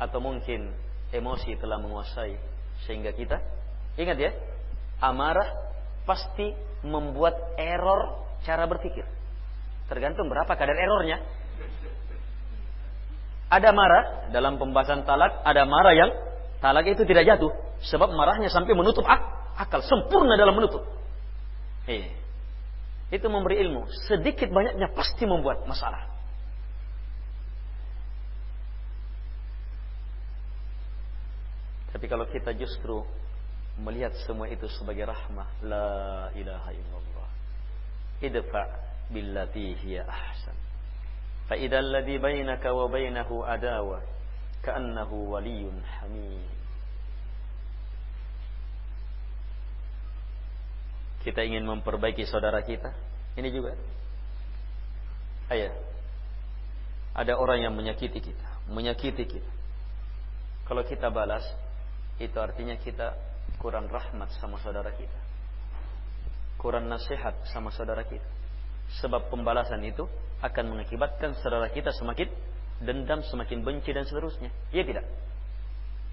Atau mungkin emosi telah menguasai sehingga kita ingat ya, amarah pasti membuat error cara berpikir. Tergantung berapa kadar errornya. Ada marah dalam pembahasan talak, ada marah yang talak itu tidak jatuh sebab marahnya sampai menutup ak akal sempurna dalam menutup. Eh, itu memberi ilmu. Sedikit banyaknya pasti membuat masalah. Tapi kalau kita justru melihat semua itu sebagai rahmah, la ilaha illallah. Idfa billati hiya ahsan. Fa idzal ladzi bainaka wa bainahu adawa ka'annahu waliyyun hamid. Kita ingin memperbaiki saudara kita, ini juga. Ayah, ada orang yang menyakiti kita, menyakiti kita. Kalau kita balas, itu artinya kita kurang rahmat sama saudara kita. Kurang nasihat sama saudara kita. Sebab pembalasan itu akan mengakibatkan saudara kita semakin dendam, semakin benci dan seterusnya. Iya tidak?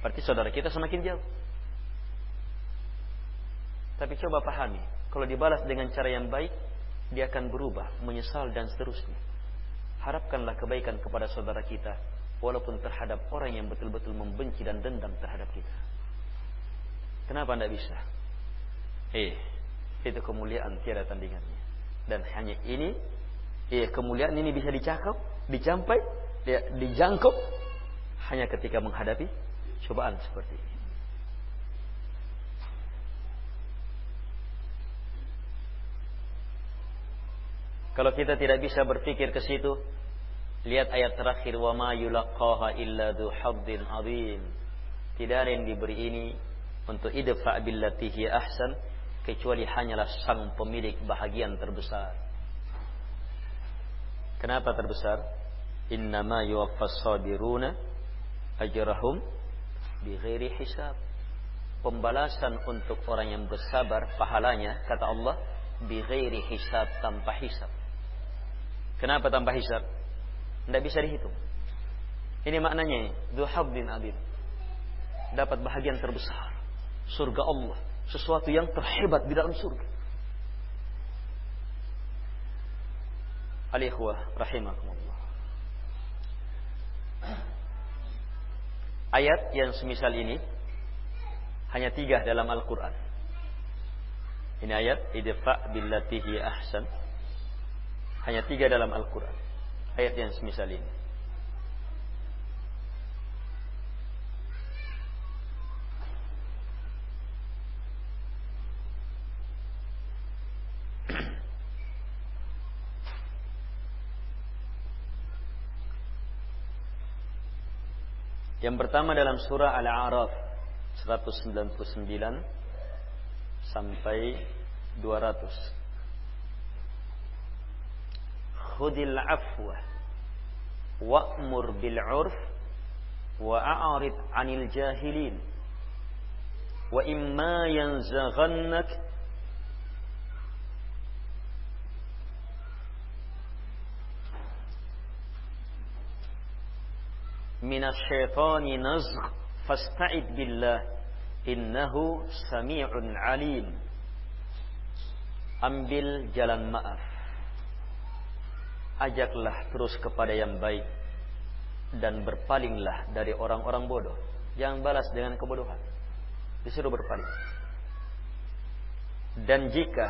Berarti saudara kita semakin jauh. Tapi coba pahami, kalau dibalas dengan cara yang baik, dia akan berubah, menyesal dan seterusnya. Harapkanlah kebaikan kepada saudara kita, walaupun terhadap orang yang betul-betul membenci dan dendam terhadap kita. Kenapa tidak bisa? Eh, itu kemuliaan tiada tandingannya. Dan hanya ini, eh kemuliaan ini bisa dicakap, dicampai, ya, dijangkau hanya ketika menghadapi cobaan seperti ini. Kalau kita tidak bisa berpikir ke situ, lihat ayat terakhir wa ma yulaqaha illa dzu haddin adzim. Tidak ada yang diberi ini untuk idfa billati hi ahsan kecuali hanyalah sang pemilik bahagian terbesar. Kenapa terbesar? Innama yuwaffas sabiruna ajrahum bighairi hisab. Pembalasan untuk orang yang bersabar pahalanya kata Allah bighairi hisab tanpa hisab. Kenapa tanpa hisab? Tidak bisa dihitung. Ini maknanya, bin adil. Dapat bahagian terbesar. Surga Allah. Sesuatu yang terhebat di dalam surga. Alikhwah rahimakumullah. Ayat yang semisal ini hanya tiga dalam Al-Quran. Ini ayat idfa billatihi ahsan hanya tiga dalam Al-Quran. Ayat yang semisal ini. Yang pertama dalam surah Al-A'raf 199 sampai 200. khudil afwa wa'mur bil urf wa a'rid 'anil jahilin wa imma yanzaghannak minasyaitani nazgh fasta'id billah innahu sami'un alim ambil jalan maaf ajaklah terus kepada yang baik dan berpalinglah dari orang-orang bodoh. Jangan balas dengan kebodohan. Disuruh berpaling. Dan jika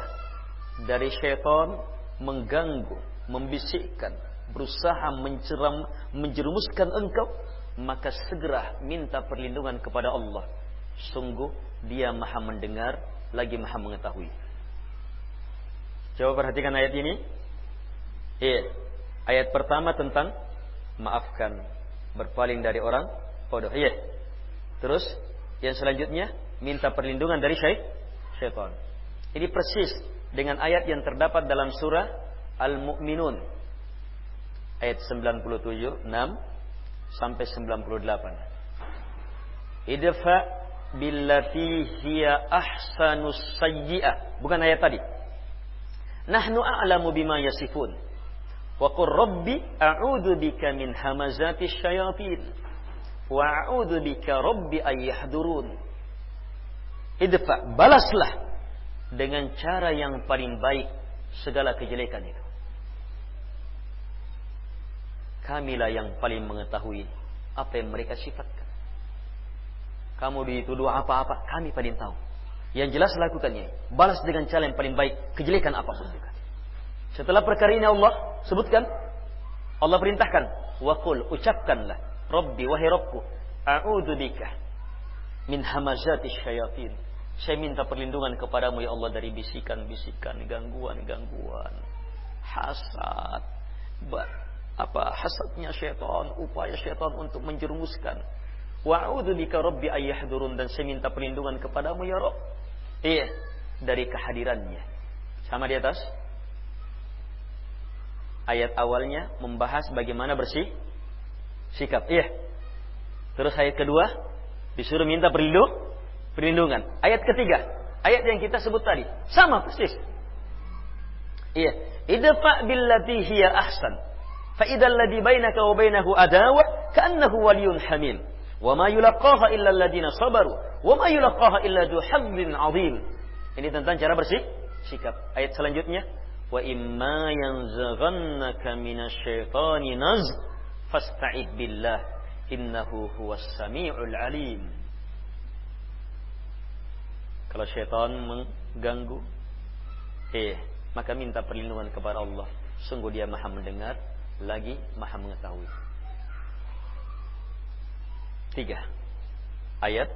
dari syaitan mengganggu, membisikkan, berusaha menceram, menjerumuskan engkau, maka segera minta perlindungan kepada Allah. Sungguh dia maha mendengar, lagi maha mengetahui. Coba perhatikan ayat ini. Iya. Ayat pertama tentang maafkan, berpaling dari orang bodoh. Iya. Terus yang selanjutnya minta perlindungan dari syaitan. Ini persis dengan ayat yang terdapat dalam surah Al-Mu'minun ayat 97 6 sampai 98. Idfa billati hiya ahsanus sayyi'ah. Bukan ayat tadi. Nahnu a'lamu bima yasifun. Wa qur rabbi a'udzu bika min hamazati syayatin Wa'udhu bika rabbi ayyahdurun. Idfa, balaslah dengan cara yang paling baik segala kejelekan itu. Kamilah yang paling mengetahui apa yang mereka sifatkan. Kamu dituduh apa-apa, kami paling tahu. Yang jelas lakukannya. Balas dengan cara yang paling baik. Kejelekan apa pun juga. Setelah perkara ini Allah sebutkan. Allah perintahkan. Wakul ucapkanlah. Rabbi wahai Rabbku. A'udhu bika. Min hamazati syayatin. Saya minta perlindungan kepadamu ya Allah dari bisikan-bisikan, gangguan-gangguan, hasad, apa hasadnya syaitan, upaya syaitan untuk menjerumuskan. Wa'udhu bika rabbi ayyahdurun dan saya minta perlindungan kepadamu ya Rabb Iya, dari kehadirannya. Sama di atas. Ayat awalnya membahas bagaimana bersih sikap. Iya. Terus ayat kedua disuruh minta perlindung, perlindungan. Ayat ketiga, ayat yang kita sebut tadi, sama persis. Iya, idfa billati hiya ahsan. Fa idzal ladzi bainaka wa bainahu adawah ka'annahu waliyyun hamim. Wa ma yulaqaha illa alladziina sabaru wa ma yulaqaha illa dzu 'adzim. Ini tentang cara bersih sikap. Ayat selanjutnya, wa imma yanzaghannaka minasyaitani naz fasta'id billah innahu huwas samiul alim. Kalau syaitan mengganggu, eh, maka minta perlindungan kepada Allah. Sungguh dia maha mendengar, lagi maha mengetahui. Tiga ayat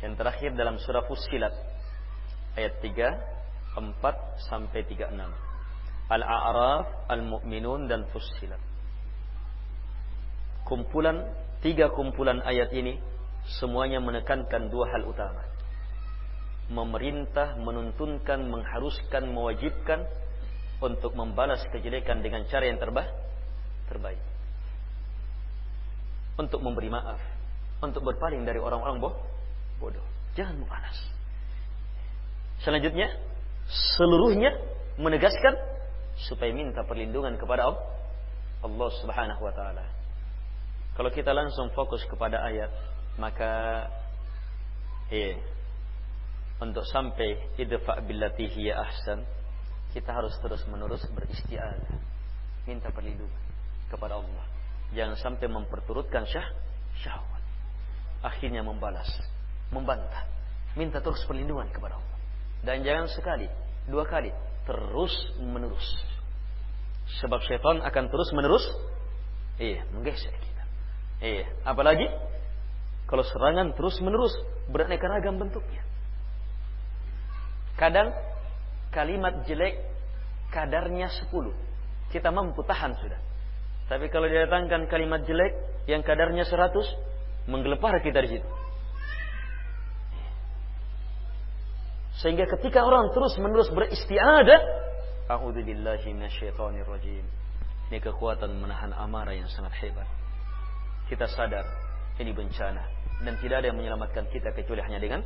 yang terakhir dalam surah Fussilat ayat tiga empat sampai tiga enam Al-A'raf, Al-Mu'minun dan Fussilat. Kumpulan tiga kumpulan ayat ini semuanya menekankan dua hal utama. Memerintah, menuntunkan, mengharuskan, mewajibkan untuk membalas kejelekan dengan cara yang terbaik. terbaik untuk memberi maaf, untuk berpaling dari orang-orang boh, bodoh. Jangan memanas. Selanjutnya, seluruhnya menegaskan supaya minta perlindungan kepada Allah, Subhanahu wa taala. Kalau kita langsung fokus kepada ayat, maka eh untuk sampai idfa billati hiya ahsan, kita harus terus-menerus beristiadah, minta perlindungan kepada Allah. Jangan sampai memperturutkan syah, syahwat. Akhirnya membalas, membantah. Minta terus perlindungan kepada Allah. Dan jangan sekali, dua kali, terus menerus. Sebab syaitan akan terus menerus iya, menggeser kita. Iya, apalagi kalau serangan terus menerus beraneka ragam bentuknya. Kadang kalimat jelek kadarnya sepuluh. Kita mampu tahan sudah. Tapi kalau didatangkan kalimat jelek yang kadarnya 100, menggelepar kita di situ. Sehingga ketika orang terus-menerus beristiadah, a'udzubillahi minasyaitonir rajim. Ini kekuatan menahan amarah yang sangat hebat. Kita sadar ini bencana dan tidak ada yang menyelamatkan kita kecuali hanya dengan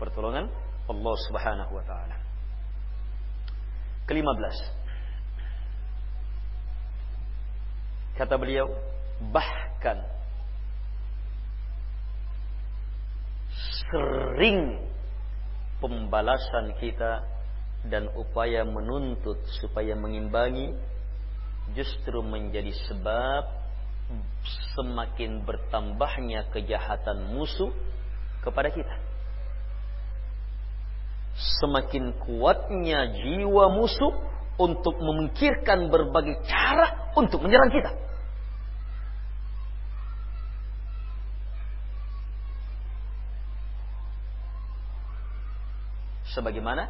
pertolongan Allah Subhanahu wa taala. Kelima belas Kata beliau, bahkan sering pembalasan kita dan upaya menuntut supaya mengimbangi justru menjadi sebab semakin bertambahnya kejahatan musuh kepada kita. Semakin kuatnya jiwa musuh untuk memikirkan berbagai cara untuk menyerang kita. Sebagaimana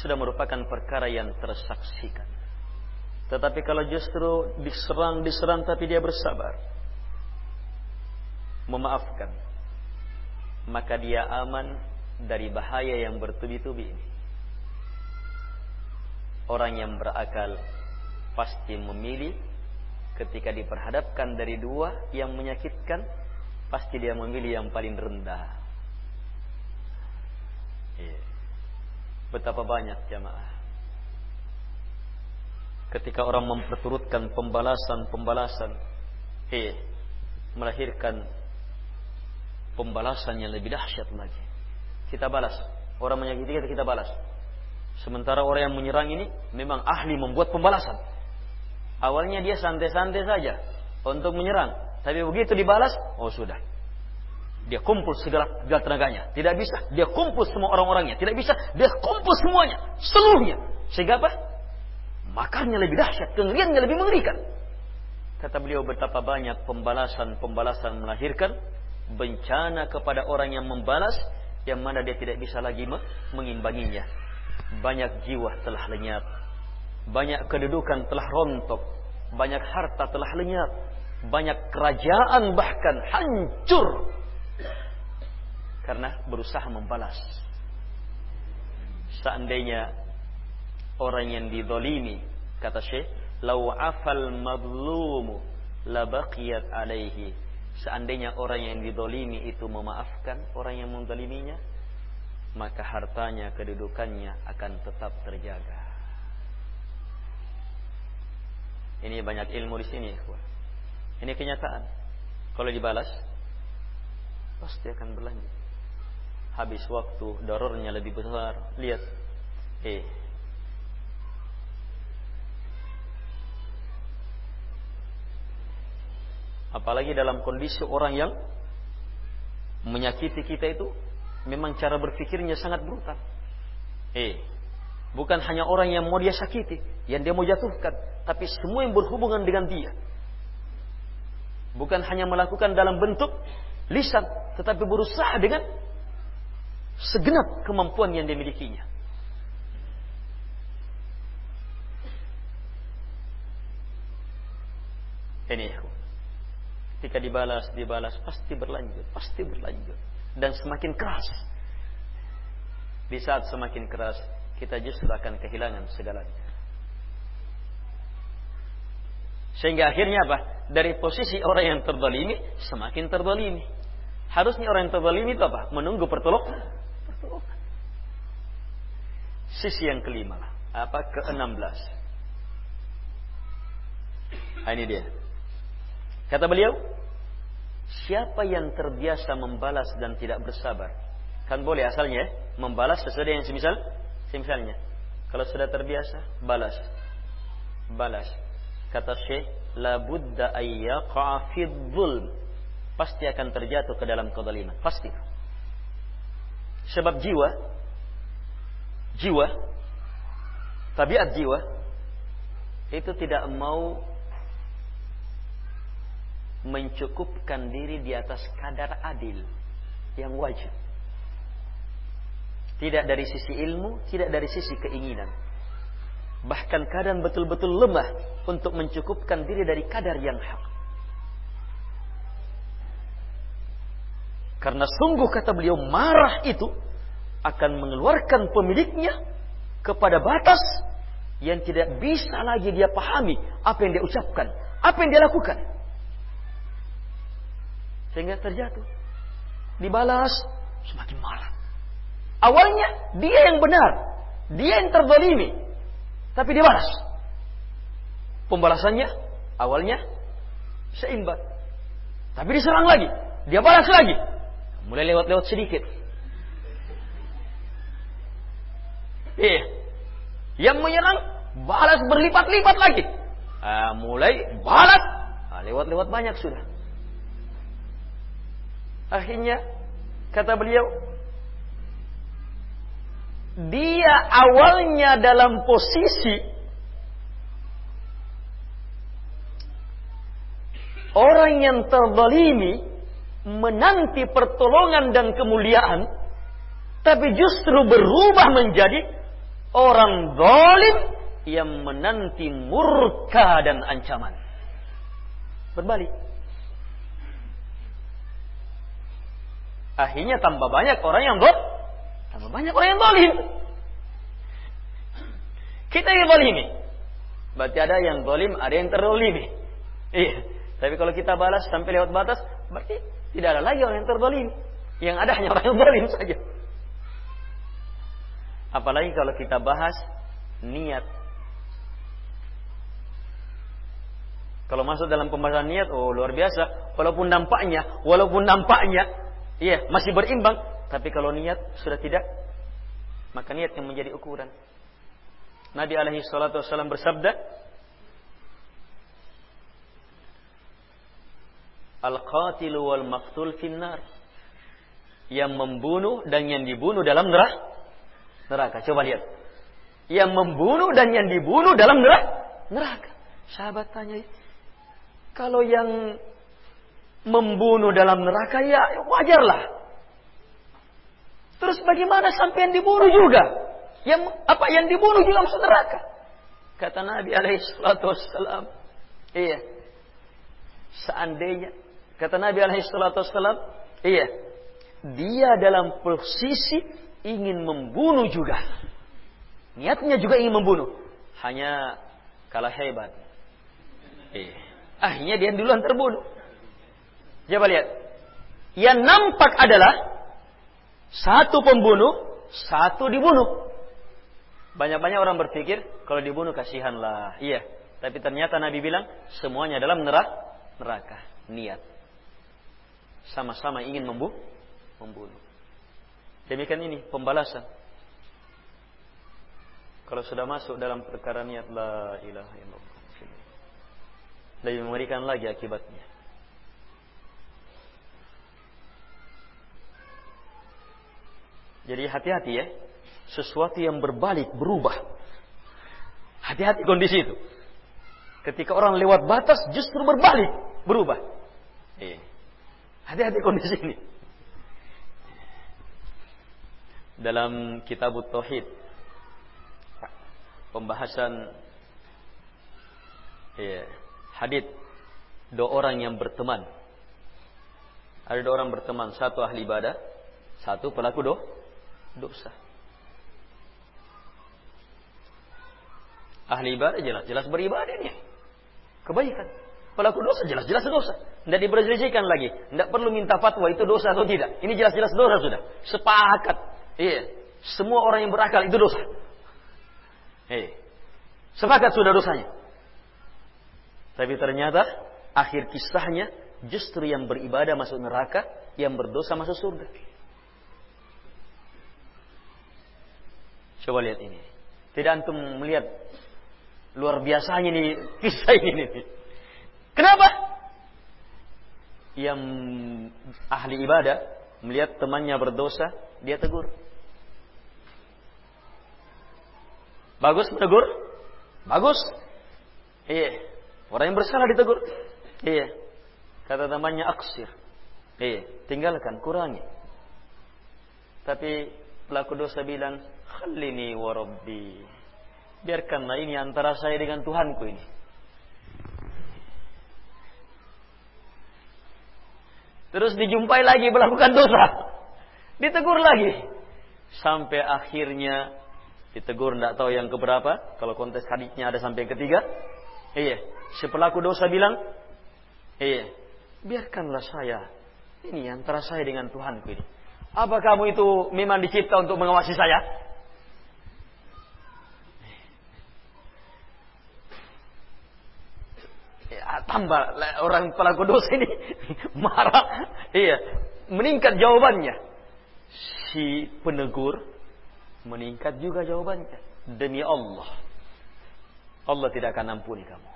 sudah merupakan perkara yang tersaksikan. Tetapi kalau justru diserang, diserang tapi dia bersabar, memaafkan, maka dia aman dari bahaya yang bertubi-tubi ini. Orang yang berakal pasti memilih ketika diperhadapkan dari dua yang menyakitkan, pasti dia memilih yang paling rendah. Iya. Betapa banyak jamaah. Ketika orang memperturutkan pembalasan-pembalasan, eh, melahirkan pembalasan yang lebih dahsyat lagi. Kita balas. Orang menyakiti kita, kita balas. Sementara orang yang menyerang ini memang ahli membuat pembalasan. Awalnya dia santai-santai saja untuk menyerang. Tapi begitu dibalas, oh sudah. Dia kumpul segala, segala tenaganya. Tidak bisa. Dia kumpul semua orang-orangnya. Tidak bisa. Dia kumpul semuanya. Seluruhnya. Sehingga apa? Makarnya lebih dahsyat. Kengeriannya lebih mengerikan. Kata beliau betapa banyak pembalasan-pembalasan melahirkan bencana kepada orang yang membalas yang mana dia tidak bisa lagi mengimbanginya. Banyak jiwa telah lenyap, banyak kedudukan telah rontok, banyak harta telah lenyap, banyak kerajaan bahkan hancur karena berusaha membalas. Seandainya orang yang didolimi, kata Syekh, lau afal madlumu labaqiyat alaihi Seandainya orang yang didolimi itu memaafkan orang yang mendoliminya, maka hartanya, kedudukannya akan tetap terjaga. Ini banyak ilmu di sini, Ini kenyataan. Kalau dibalas, pasti akan berlanjut. Habis waktu, dorornya lebih besar. Lihat, eh, Apalagi dalam kondisi orang yang menyakiti kita itu memang cara berpikirnya sangat brutal. Eh, bukan hanya orang yang mau dia sakiti, yang dia mau jatuhkan, tapi semua yang berhubungan dengan dia. Bukan hanya melakukan dalam bentuk lisan, tetapi berusaha dengan segenap kemampuan yang dia milikinya. Ini Ketika dibalas, dibalas, pasti berlanjut, pasti berlanjut. Dan semakin keras. Di saat semakin keras, kita justru akan kehilangan segalanya. Sehingga akhirnya apa? Dari posisi orang yang terdolimi, semakin terdolimi. Harusnya orang yang terdolimi itu apa? Menunggu pertolongan. Sisi yang kelima. Apa? Ke-16. Nah, ini dia. Kata beliau, siapa yang terbiasa membalas dan tidak bersabar? Kan boleh asalnya membalas sesuai dengan semisal, semisalnya. Kalau sudah terbiasa, balas. Balas. Kata Syekh, la budda dhulm. Pasti akan terjatuh ke dalam kezaliman, pasti. Sebab jiwa jiwa tabiat jiwa itu tidak mau mencukupkan diri di atas kadar adil yang wajib. Tidak dari sisi ilmu, tidak dari sisi keinginan. Bahkan kadang betul-betul lemah untuk mencukupkan diri dari kadar yang hak. Karena sungguh kata beliau marah itu akan mengeluarkan pemiliknya kepada batas yang tidak bisa lagi dia pahami apa yang dia ucapkan, apa yang dia lakukan. Sehingga terjatuh. Dibalas semakin marah. Awalnya dia yang benar. Dia yang terdolimi. Tapi dibalas. Pembalasannya awalnya seimbang. Tapi diserang lagi. Dia balas lagi. Mulai lewat-lewat sedikit. Eh, yang menyerang balas berlipat-lipat lagi. Uh, mulai balas, uh, lewat-lewat banyak sudah. Akhirnya kata beliau dia awalnya dalam posisi orang yang terdolimi menanti pertolongan dan kemuliaan tapi justru berubah menjadi orang zalim yang menanti murka dan ancaman berbalik Akhirnya tambah banyak orang yang dol, tambah banyak orang yang dolim. Kita yang dolimi. Berarti ada yang dolim, ada yang terdolimi. Iya. Tapi kalau kita balas sampai lewat batas, berarti tidak ada lagi orang yang terdolim. Yang ada hanya orang yang saja. Apalagi kalau kita bahas niat. Kalau masuk dalam pembahasan niat, oh luar biasa. Walaupun nampaknya, walaupun nampaknya, iya masih berimbang. Tapi kalau niat sudah tidak, maka niat yang menjadi ukuran. Nabi alaihi salatu wasallam bersabda, Al-qatilu wal maqtul finnar. Yang membunuh dan yang dibunuh dalam neraka. Neraka. Coba lihat. Yang membunuh dan yang dibunuh dalam neraka. Neraka. Sahabat tanya, kalau yang membunuh dalam neraka ya wajarlah. Terus bagaimana sampai yang dibunuh juga? Yang apa yang dibunuh juga masuk neraka? Kata Nabi alaihi salatu wassalam. Iya. Seandainya kata Nabi alaihi salatu iya. Dia dalam posisi ingin membunuh juga. Niatnya juga ingin membunuh. Hanya kalah hebat. Iya. Akhirnya dia duluan terbunuh. Coba lihat. Yang nampak adalah satu pembunuh, satu dibunuh. Banyak-banyak orang berpikir kalau dibunuh kasihanlah. Iya. Tapi ternyata Nabi bilang semuanya dalam neraka. Neraka. Niat. Sama-sama ingin membunuh. membunuh. Demikian ini pembalasan. Kalau sudah masuk dalam perkara niat la ilaha illallah lebih mengerikan lagi akibatnya. Jadi hati-hati ya. Sesuatu yang berbalik, berubah. Hati-hati kondisi itu. Ketika orang lewat batas justru berbalik, berubah. Iya. Hati-hati kondisi ini. Dalam kitab Tauhid pembahasan iya, hadit dua orang yang berteman. Ada dua orang berteman, satu ahli ibadah, satu pelaku do, dosa. Ahli ibadah jelas jelas beribadah ini. Kebaikan. Pelaku dosa jelas-jelas dosa. Tidak diperselisihkan lagi. Tidak perlu minta fatwa itu dosa atau tidak. Ini jelas-jelas dosa sudah. Sepakat. Iya. Semua orang yang berakal itu dosa. Iya. Sepakat sudah dosanya. Tapi ternyata akhir kisahnya justru yang beribadah masuk neraka, yang berdosa masuk surga. Coba lihat ini. Tidak antum melihat luar biasanya nih [LAUGHS] kisah ini. Nih. Kenapa? Yang ahli ibadah melihat temannya berdosa, dia tegur. Bagus menegur? Bagus. Iya. Orang yang bersalah ditegur. Iya. Kata temannya aksir. Iya. Tinggalkan, kurangi. Tapi pelaku dosa bilang, Khalini wa Rabbi. Biarkanlah ini antara saya dengan Tuhanku ini. Terus dijumpai lagi melakukan dosa. Ditegur lagi. Sampai akhirnya ditegur tidak tahu yang keberapa. Kalau konteks hadisnya ada sampai yang ketiga. Iya. Si pelaku dosa bilang, iya, biarkanlah saya. Ini antara saya dengan Tuhanku ini. Apa kamu itu memang dicipta untuk mengawasi saya? Tambah orang pelaku dosa ini [LAUGHS] marah. Iya, meningkat jawabannya. Si penegur meningkat juga jawabannya. Demi Allah. Allah tidak akan ampuni kamu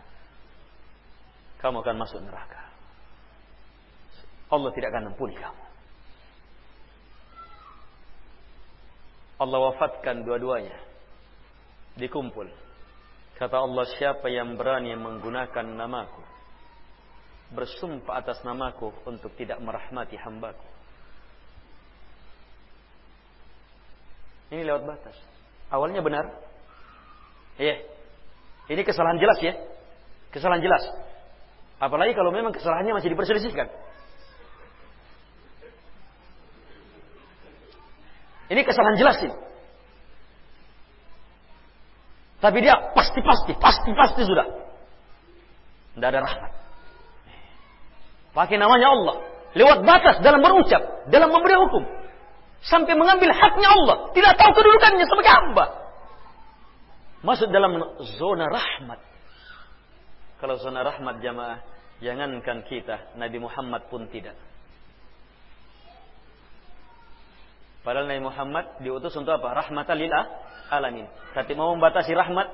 kamu akan masuk neraka. Allah tidak akan ampuni kamu. Allah wafatkan dua-duanya. Dikumpul. Kata Allah, siapa yang berani menggunakan namaku. Bersumpah atas namaku untuk tidak merahmati hambaku. Ini lewat batas. Awalnya benar. Iya. Ini kesalahan jelas ya. Kesalahan jelas. Apalagi kalau memang kesalahannya masih diperselisihkan. Ini kesalahan jelas ini. Tapi dia pasti-pasti, pasti-pasti sudah. Tidak ada rahmat. Pakai namanya Allah. Lewat batas dalam berucap, dalam memberi hukum. Sampai mengambil haknya Allah. Tidak tahu kedudukannya sebagai hamba. Masuk dalam zona rahmat. Kalau zona rahmat jamaah, jangankan kita, Nabi Muhammad pun tidak. Padahal Nabi Muhammad diutus untuk apa? Rahmatan lil alamin. Tapi mau membatasi rahmat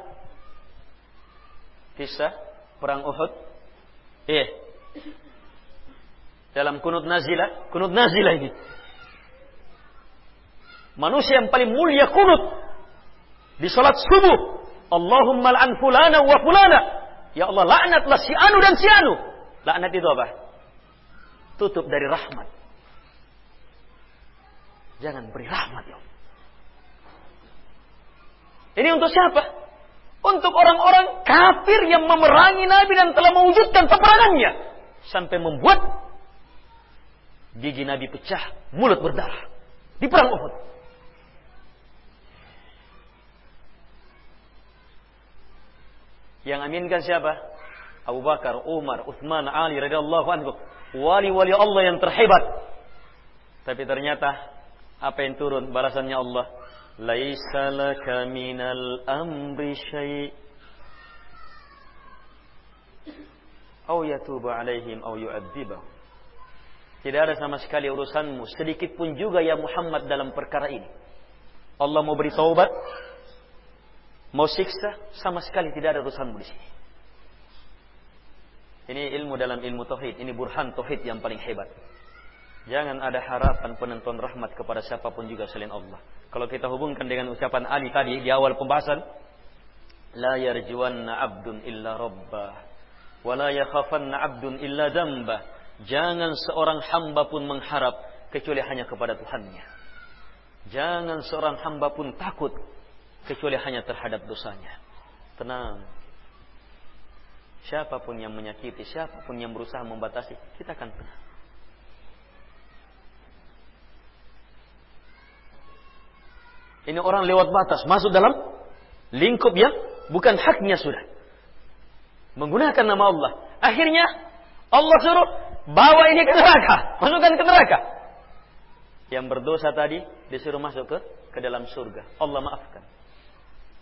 kisah perang Uhud. Iya. Dalam kunut nazilah, kunut nazilah ini. Manusia yang paling mulia kunut di salat subuh. Allahumma la'an fulana wa fulana. Ya Allah laknatlah si anu dan si anu. Laknat itu apa? Tutup dari rahmat. Jangan beri rahmat ya Allah. Ini untuk siapa? Untuk orang-orang kafir yang memerangi Nabi dan telah mewujudkan peperangannya. Sampai membuat gigi Nabi pecah, mulut berdarah. Di perang Uhud. Yang aminkan siapa? Abu Bakar, Umar, Uthman, Ali radhiyallahu anhu. Wali-wali Allah yang terhebat. Tapi ternyata apa yang turun balasannya Allah? Laisa laka minal amri syai' Au yatuba alaihim au yu'adzibahum. Tidak ada sama sekali urusanmu sedikit pun juga ya Muhammad dalam perkara ini. Allah mau beri taubat, mau siksa, sama sekali tidak ada urusanmu di sini. Ini ilmu dalam ilmu tauhid, ini burhan tauhid yang paling hebat. Jangan ada harapan penonton rahmat kepada siapa pun juga selain Allah. Kalau kita hubungkan dengan ucapan Ali tadi di awal pembahasan, la yarjuwanna 'abdun illa rabbah wa la yakhafanna 'abdun illa. Jangan seorang hamba pun mengharap kecuali hanya kepada Tuhannya. Jangan seorang hamba pun takut kecuali hanya terhadap dosanya. Tenang. Siapa pun yang menyakiti, siapa pun yang berusaha membatasi, kita akan tenang. Ini orang lewat batas, masuk dalam lingkup yang bukan haknya sudah. Menggunakan nama Allah. Akhirnya Allah suruh bawa ini ke neraka, masukkan ke neraka. Yang berdosa tadi disuruh masuk ke ke dalam surga. Allah maafkan.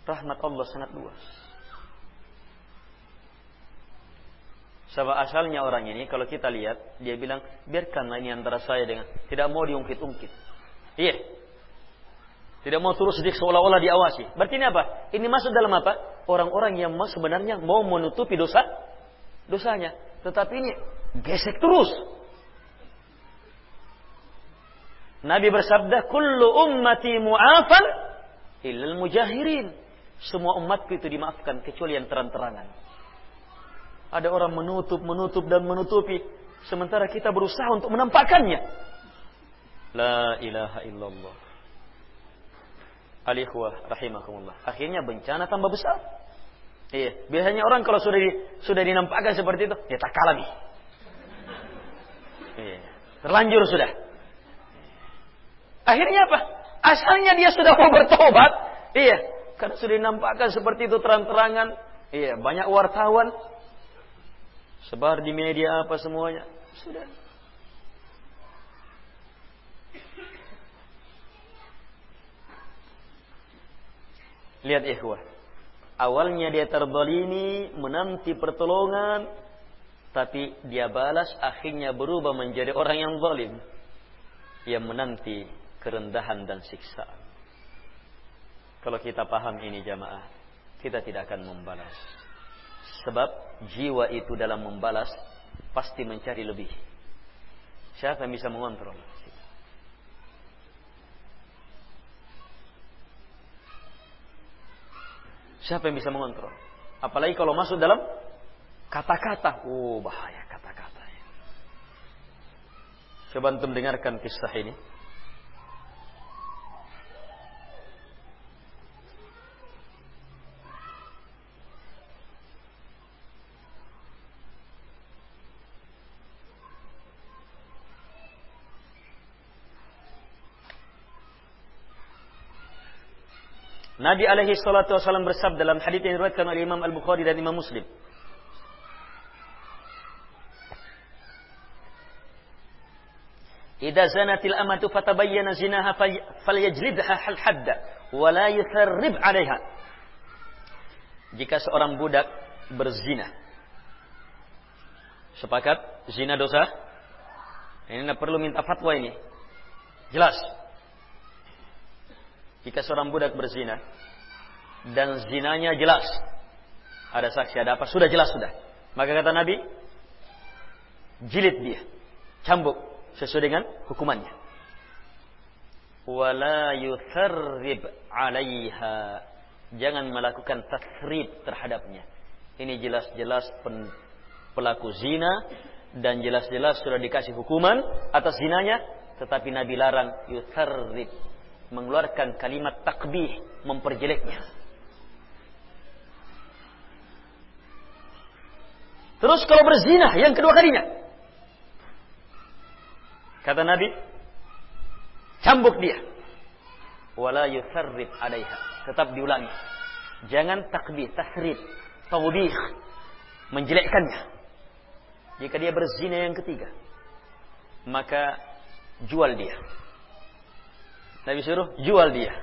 Rahmat Allah sangat luas. Sebab asalnya orang ini kalau kita lihat dia bilang biarkanlah ini antara saya dengan tidak mau diungkit-ungkit. Iya, tidak mau turun sedikit seolah-olah diawasi. Berarti ini apa? Ini masuk dalam apa? Orang-orang yang sebenarnya mau menutupi dosa dosanya. Tetapi ini gesek terus. Nabi bersabda, "Kullu ummati mu'afan illal mujahirin." Semua umatku itu dimaafkan kecuali yang terang-terangan. Ada orang menutup, menutup dan menutupi sementara kita berusaha untuk menampakkannya. La ilaha illallah. Alikhwah rahimakumullah. Akhirnya bencana tambah besar. Iya, biasanya orang kalau sudah di, sudah dinampakkan seperti itu, ya tak kalah nih. Iya, terlanjur sudah. Akhirnya apa? Asalnya dia sudah mau bertobat, iya, karena sudah dinampakkan seperti itu terang-terangan, iya, banyak wartawan sebar di media apa semuanya, sudah Lihat ikhwah. Awalnya dia terzalimi, menanti pertolongan, tapi dia balas akhirnya berubah menjadi orang yang zalim yang menanti kerendahan dan siksaan. Kalau kita paham ini jamaah, kita tidak akan membalas. Sebab jiwa itu dalam membalas pasti mencari lebih. Siapa yang bisa mengontrol? Siapa yang bisa mengontrol? Apalagi kalau masuk dalam kata-kata. Oh, bahaya kata-kata. Coba antum dengarkan kisah ini. Nabi alaihi salatu wasallam bersabda dalam hadis yang diriwayatkan oleh Imam Al-Bukhari dan Imam Muslim. Idza zanatil amatu fatabayyana zinaha falyajlidha hal hadda wa la yutharrib 'alaiha. Jika seorang budak berzina Sepakat zina dosa? Ini perlu minta fatwa ini. Jelas. Jika seorang budak berzina dan zinanya jelas, ada saksi, ada apa, sudah jelas sudah. Maka kata Nabi, jilid dia, cambuk sesuai dengan hukumannya. Wala yutharrib 'alaiha. Jangan melakukan tasrib terhadapnya. Ini jelas-jelas pelaku zina dan jelas-jelas sudah dikasih hukuman atas zinanya, tetapi Nabi larang yutharrib mengeluarkan kalimat takbih memperjeleknya. Terus kalau berzina yang kedua kalinya. Kata Nabi, cambuk dia. Wala yutharrib alaiha. Tetap diulangi. Jangan takbih, tasrib, tawbih. Menjelekkannya. Jika dia berzina yang ketiga, maka jual dia. Nabi suruh jual dia.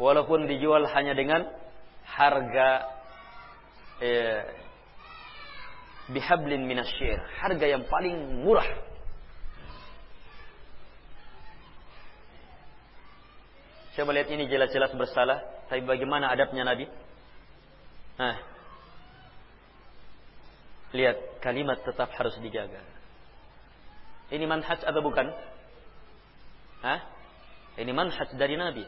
Walaupun dijual hanya dengan harga eh, bihablin minasyir, harga yang paling murah. Coba lihat ini jelas-jelas bersalah, tapi bagaimana adabnya Nabi? Nah, Lihat, kalimat tetap harus dijaga. Ini manhaj atau bukan? Hah? Ini manhaj dari Nabi.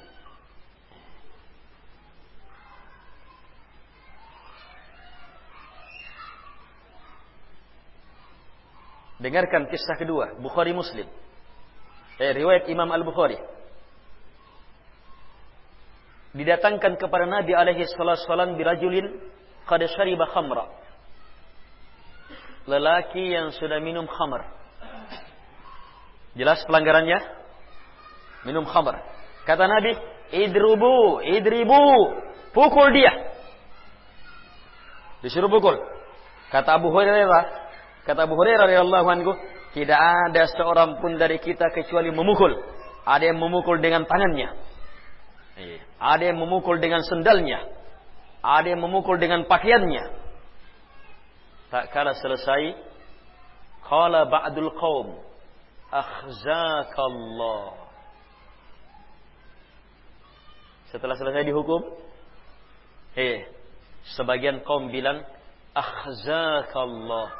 Dengarkan kisah kedua, Bukhari Muslim. Eh, riwayat Imam Al-Bukhari. Didatangkan kepada Nabi alaihi salatu wasallam birajulin qad syariba khamra lelaki yang sudah minum khamar. Jelas pelanggarannya? Minum khamar. Kata Nabi, idrubu, idribu, pukul dia. Disuruh pukul. Kata Abu Hurairah, kata Abu Hurairah radhiyallahu anhu, tidak ada seorang pun dari kita kecuali memukul. Ada yang memukul dengan tangannya. Iya. Ada yang memukul dengan sendalnya. Ada yang memukul dengan pakaiannya tak kala selesai qala ba'dul qaum akhzakallah setelah selesai dihukum eh sebagian kaum bilang akhzakallah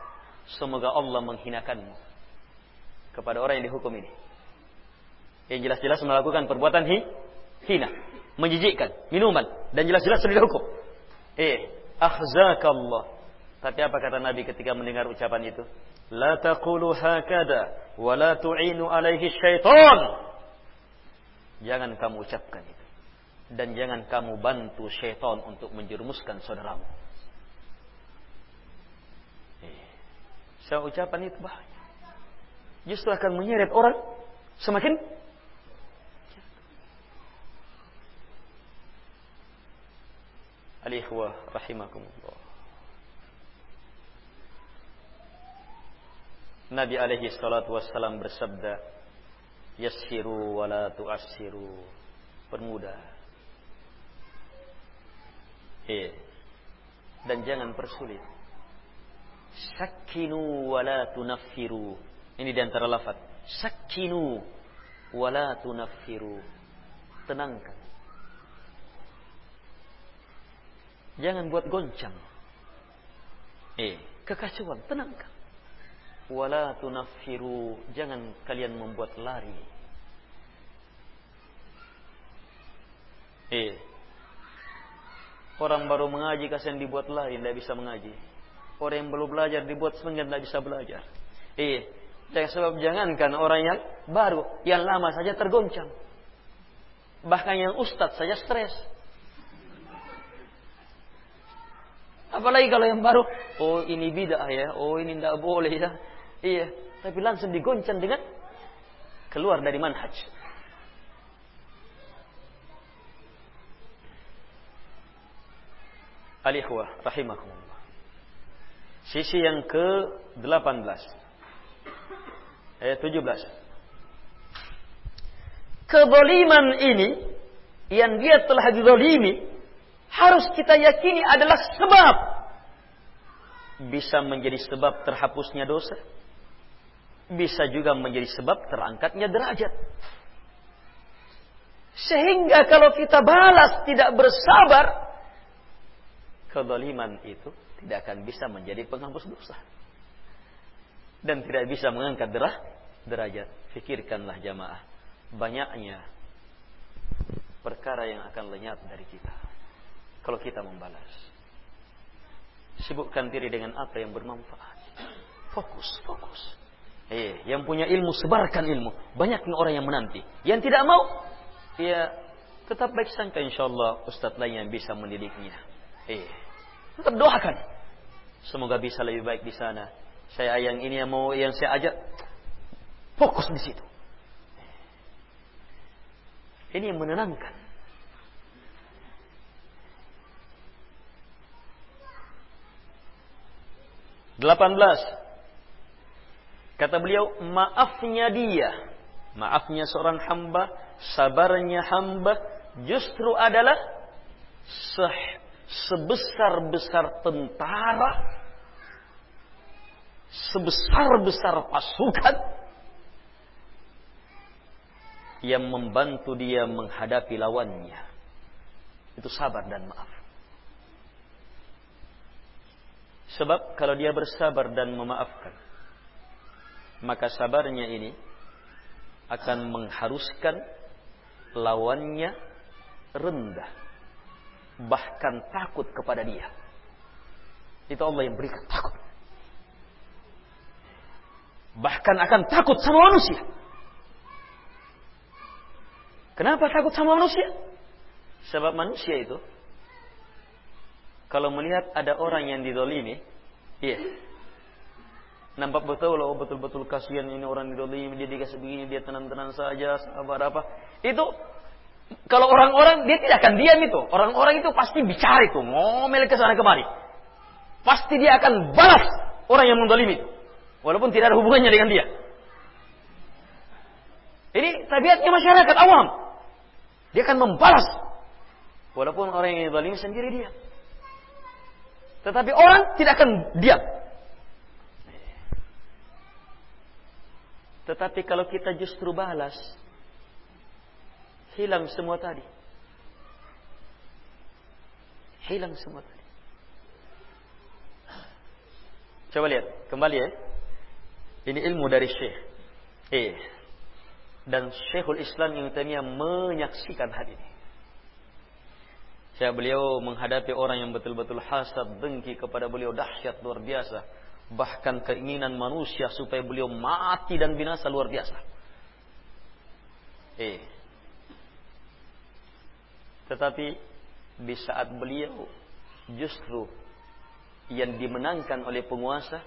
semoga Allah menghinakanmu kepada orang yang dihukum ini yang jelas-jelas melakukan perbuatan hi, hina menjijikkan minuman dan jelas-jelas sudah dihukum eh akhzakallah tapi apa kata Nabi ketika mendengar ucapan itu? La taqulu hakada wa la tu'inu alaihi syaitan. Jangan kamu ucapkan. Dan jangan kamu bantu syaitan untuk menjerumuskan saudaramu. Eh, saya ucapan itu bahaya. Justru akan menyeret orang semakin Al-ikhwah rahimakumullah. Nabi alaihi salatu wassalam bersabda, Yassiru wa la tu'assiru. Permudah. Eh. Dan jangan persulit. Sakinu wa la tunaffiru. Ini di antara lafaz. Sakinu wa la tunaffiru. Tenangkan. Jangan buat goncang. Eh, kekacauan, tenangkan wala tunaffiru jangan kalian membuat lari eh orang baru mengaji kasihan dibuat lari tidak bisa mengaji. Orang yang belum belajar dibuat senggan tidak bisa belajar. Eh sebab jangankan orang yang baru yang lama saja tergoncang. Bahkan yang ustadz saja stres. Apalagi kalau yang baru, oh ini bidah ya, oh ini tidak boleh ya. Iya, tapi langsung digoncang dengan keluar dari manhaj. Al-ikhwah rahimakumullah. Sisi yang ke-18. Ayat 17. Kezaliman ini yang dia telah dizalimi harus kita yakini adalah sebab bisa menjadi sebab terhapusnya dosa, bisa juga menjadi sebab terangkatnya derajat. Sehingga kalau kita balas tidak bersabar, kezaliman itu tidak akan bisa menjadi penghapus dosa. Dan tidak bisa mengangkat derah, derajat. Fikirkanlah jamaah. Banyaknya perkara yang akan lenyap dari kita. Kalau kita membalas. Sibukkan diri dengan apa yang bermanfaat. Fokus, fokus. Eh, yang punya ilmu sebarkan ilmu. Banyaknya orang yang menanti. Yang tidak mau, ya tetap baik sangka insyaallah ustaz lain yang bisa mendidiknya. Eh, tetap doakan. Semoga bisa lebih baik di sana. Saya yang ini yang mau yang saya ajak fokus di situ. Ini yang menenangkan. Delapan belas. Kata beliau, maafnya dia, maafnya seorang hamba, sabarnya hamba, justru adalah sebesar-besar tentara, sebesar-besar pasukan yang membantu dia menghadapi lawannya. Itu sabar dan maaf. Sebab kalau dia bersabar dan memaafkan, maka sabarnya ini akan mengharuskan lawannya rendah bahkan takut kepada dia. Itu Allah yang berikan takut. Bahkan akan takut sama manusia. Kenapa takut sama manusia? Sebab manusia itu kalau melihat ada orang yang didolimi iya. Nampak betul loh betul-betul kasihan ini orang didolimi dia dikasih begini dia tenang-tenang saja sabar apa. Itu kalau orang-orang dia tidak akan diam itu. Orang-orang itu pasti bicara itu ngomel ke sana kemari. Pasti dia akan balas orang yang mendolimi itu. Walaupun tidak ada hubungannya dengan dia. Ini tabiatnya masyarakat awam. Dia akan membalas. Walaupun orang yang didolimi sendiri dia. Tetapi orang tidak akan diam. Tetapi kalau kita justru balas, hilang semua tadi. Hilang semua tadi. Coba lihat, kembali ya. Ini ilmu dari Syekh. Eh. Dan Syekhul Islam yang Taimiyah menyaksikan hal ini. Saya beliau menghadapi orang yang betul-betul hasad, dengki kepada beliau dahsyat luar biasa bahkan keinginan manusia supaya beliau mati dan binasa luar biasa. Eh. Tetapi di saat beliau justru yang dimenangkan oleh penguasa,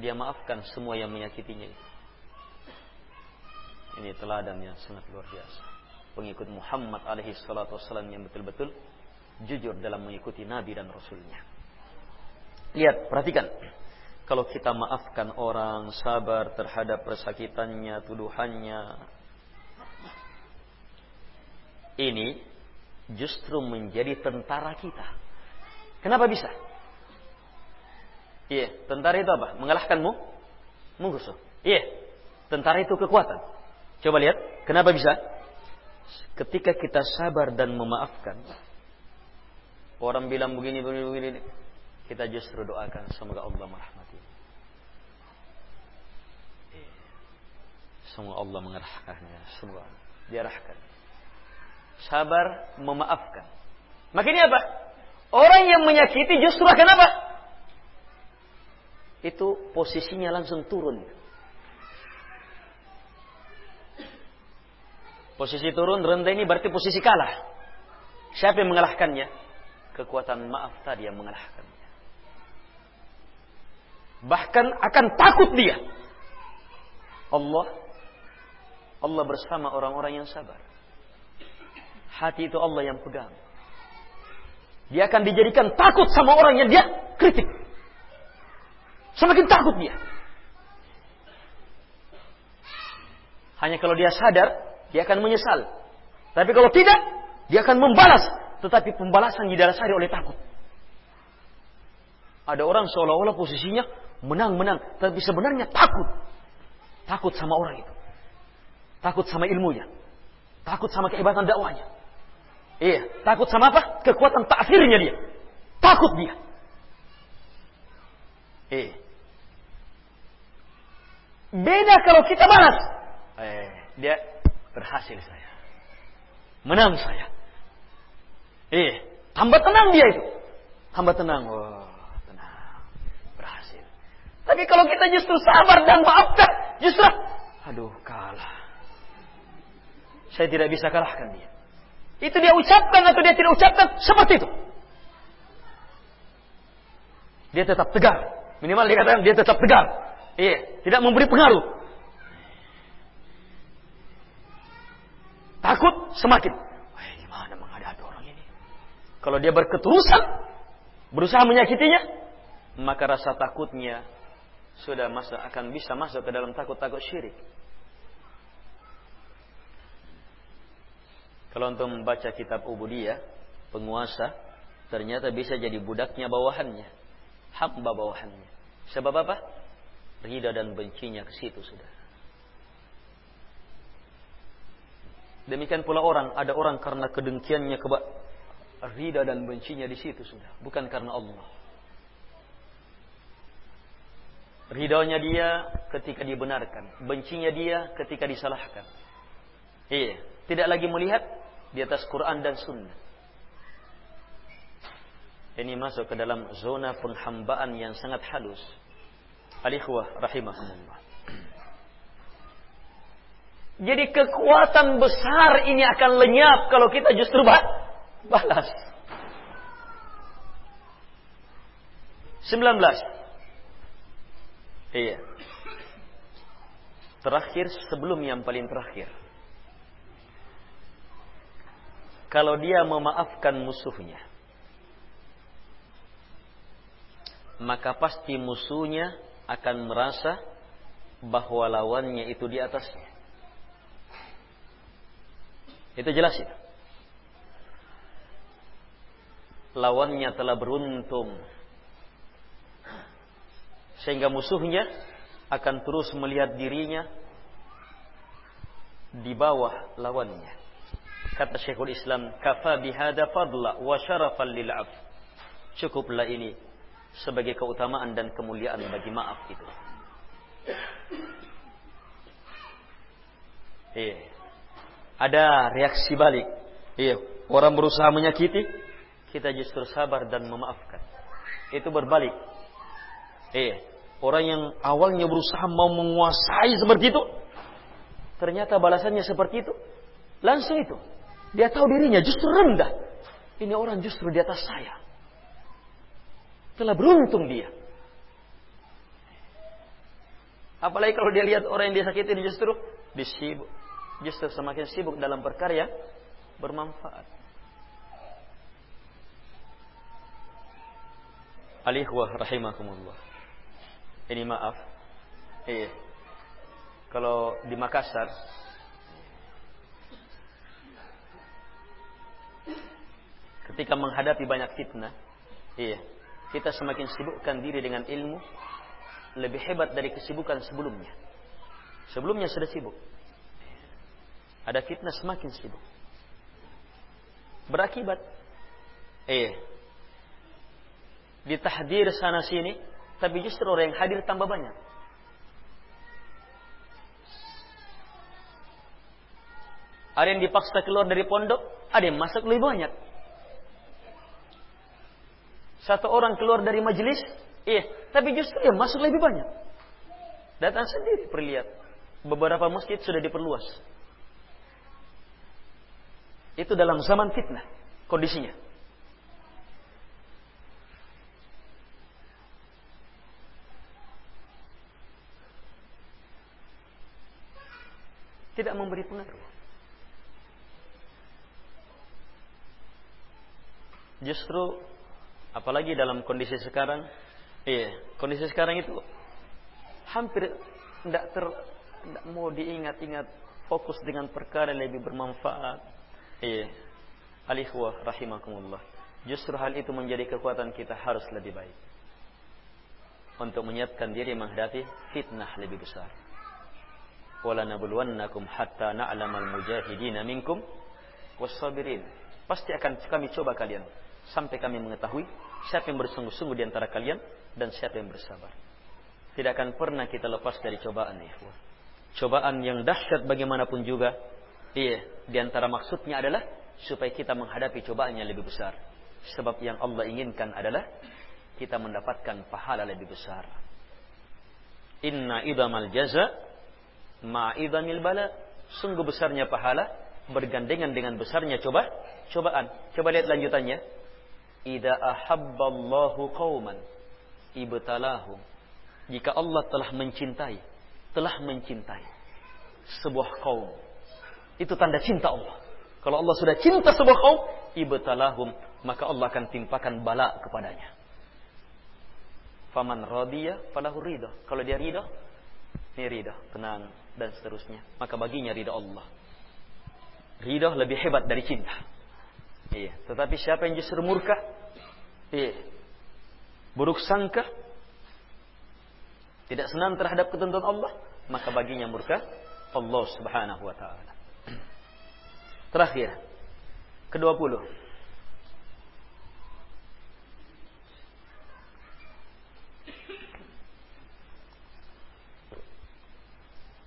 dia maafkan semua yang menyakitinya. Ini teladan yang sangat luar biasa. Pengikut Muhammad alaihi salatu wassalam yang betul-betul jujur dalam mengikuti Nabi dan Rasulnya. Lihat, perhatikan. Kalau kita maafkan orang, sabar terhadap persakitannya, tuduhannya. Ini justru menjadi tentara kita. Kenapa bisa? Iya, tentara itu apa? Mengalahkanmu? Musuh. Iya, tentara itu kekuatan. Coba lihat, kenapa bisa? Ketika kita sabar dan memaafkan, orang bilang begini, begini, begini, kita justru doakan semoga Allah merahmati. Semoga Allah mengerahkannya. Semoga diarahkan. Sabar memaafkan. Makanya apa? Orang yang menyakiti justru akan apa? Itu posisinya langsung turun. Posisi turun rendah ini berarti posisi kalah. Siapa yang mengalahkannya? Kekuatan maaf tadi yang mengalahkannya. Bahkan akan takut dia. Allah Allah bersama orang-orang yang sabar. Hati itu Allah yang pegang. Dia akan dijadikan takut sama orang yang dia kritik. Semakin takut dia. Hanya kalau dia sadar, dia akan menyesal. Tapi kalau tidak, dia akan membalas. Tetapi pembalasan didasari oleh takut. Ada orang seolah-olah posisinya menang-menang, tapi sebenarnya takut. Takut sama orang itu. Takut sama ilmunya. Takut sama kehebatan dakwahnya. Iya, takut sama apa? Kekuatan taksirnya dia. Takut dia. Iya. Beda kalau kita balas. Eh, dia berhasil saya. Menang saya. Eh, tambah tenang dia itu. Tambah tenang. Oh, tenang. Berhasil. Tapi kalau kita justru sabar dan maafkan, justru aduh kalah. Saya tidak bisa kalahkan dia. Itu dia ucapkan atau dia tidak ucapkan seperti itu. Dia tetap tegar. Minimal dia katakan dia tetap tegar. Iya, tidak memberi pengaruh. Takut semakin. Wah, gimana menghadapi orang ini? Kalau dia berketerusan, berusaha menyakitinya, maka rasa takutnya sudah masuk akan bisa masuk ke dalam takut-takut syirik. Kalau untuk membaca kitab Ubudiyah, penguasa ternyata bisa jadi budaknya bawahannya, hamba bawahannya. Sebab apa? Rida dan bencinya ke situ sudah. Demikian pula orang, ada orang karena kedengkiannya ke rida dan bencinya di situ sudah, bukan karena Allah. Ridhonya dia ketika dibenarkan, bencinya dia ketika disalahkan. Iya, tidak lagi melihat di atas Quran dan Sunnah. Ini masuk ke dalam zona penghambaan yang sangat halus. Alikhwah rahimahumullah. Jadi kekuatan besar ini akan lenyap kalau kita justru balas. 19. Iya. Terakhir sebelum yang paling terakhir. Kalau dia memaafkan musuhnya. Maka pasti musuhnya akan merasa bahwa lawannya itu di atasnya. Itu jelas itu. Lawannya telah beruntung. Sehingga musuhnya akan terus melihat dirinya di bawah lawannya. Kata Syekhul Islam, kafa bihada fadla wa syarafan lil Cukuplah ini sebagai keutamaan dan kemuliaan bagi maaf itu. Iya. Ada reaksi balik. Iya, orang berusaha menyakiti, kita justru sabar dan memaafkan. Itu berbalik. Iya. Orang yang awalnya berusaha mau menguasai seperti itu, ternyata balasannya seperti itu. Langsung itu. Dia tahu dirinya justru rendah. Ini orang justru di atas saya. Telah beruntung dia. Apalagi kalau dia lihat orang yang disakiti justru disibuk. Justru semakin sibuk dalam perkara bermanfaat. Alihwah rahimakumullah. Ini maaf. Iya. Kalau di Makassar ketika menghadapi banyak fitnah, iya, kita semakin sibukkan diri dengan ilmu lebih hebat dari kesibukan sebelumnya. Sebelumnya sudah sibuk. Ada fitnah semakin sibuk. Berakibat eh ditahdir sana sini, tapi justru orang yang hadir tambah banyak. Ada yang dipaksa keluar dari pondok, ada yang masuk lebih banyak. Satu orang keluar dari majelis, iya, tapi justru yang masuk lebih banyak. Datang sendiri perlihat. Beberapa masjid sudah diperluas. Itu dalam zaman fitnah kondisinya. Tidak memberi pengaruh. Justru Apalagi dalam kondisi sekarang, iya, kondisi sekarang itu hampir tidak ter tidak mau diingat-ingat fokus dengan perkara yang lebih bermanfaat. Iya. Alikhwah rahimakumullah. Justru hal itu menjadi kekuatan kita harus lebih baik. untuk menyiapkan diri menghadapi fitnah lebih besar. Wala nabluwannakum hatta na'lamal mujahidina minkum was-sabirin. Pasti akan kami coba kalian sampai kami mengetahui siapa yang bersungguh-sungguh di antara kalian dan siapa yang bersabar. Tidak akan pernah kita lepas dari cobaan ya. Cobaan yang dahsyat bagaimanapun juga. Iya, di antara maksudnya adalah supaya kita menghadapi cobaan yang lebih besar. Sebab yang Allah inginkan adalah kita mendapatkan pahala lebih besar. Inna idamal jaza ma'idamil bala. Sungguh besarnya pahala bergandengan dengan besarnya coba cobaan. Coba lihat lanjutannya. Ida ahabballahu qauman ibtalahum. Jika Allah telah mencintai, telah mencintai sebuah kaum. Itu tanda cinta Allah. Kalau Allah sudah cinta sebuah kaum, ibtalahum, maka Allah akan timpakan bala kepadanya. Faman radiya falahu ridha. Kalau dia ridha, ini ridha, tenang dan seterusnya. Maka baginya ridha Allah. Ridha lebih hebat dari cinta. Iya, tetapi siapa yang justru murka? Iya. Buruk sangka, tidak senang terhadap ketentuan Allah, maka baginya murka Allah Subhanahu wa taala. Terakhir, kedua puluh.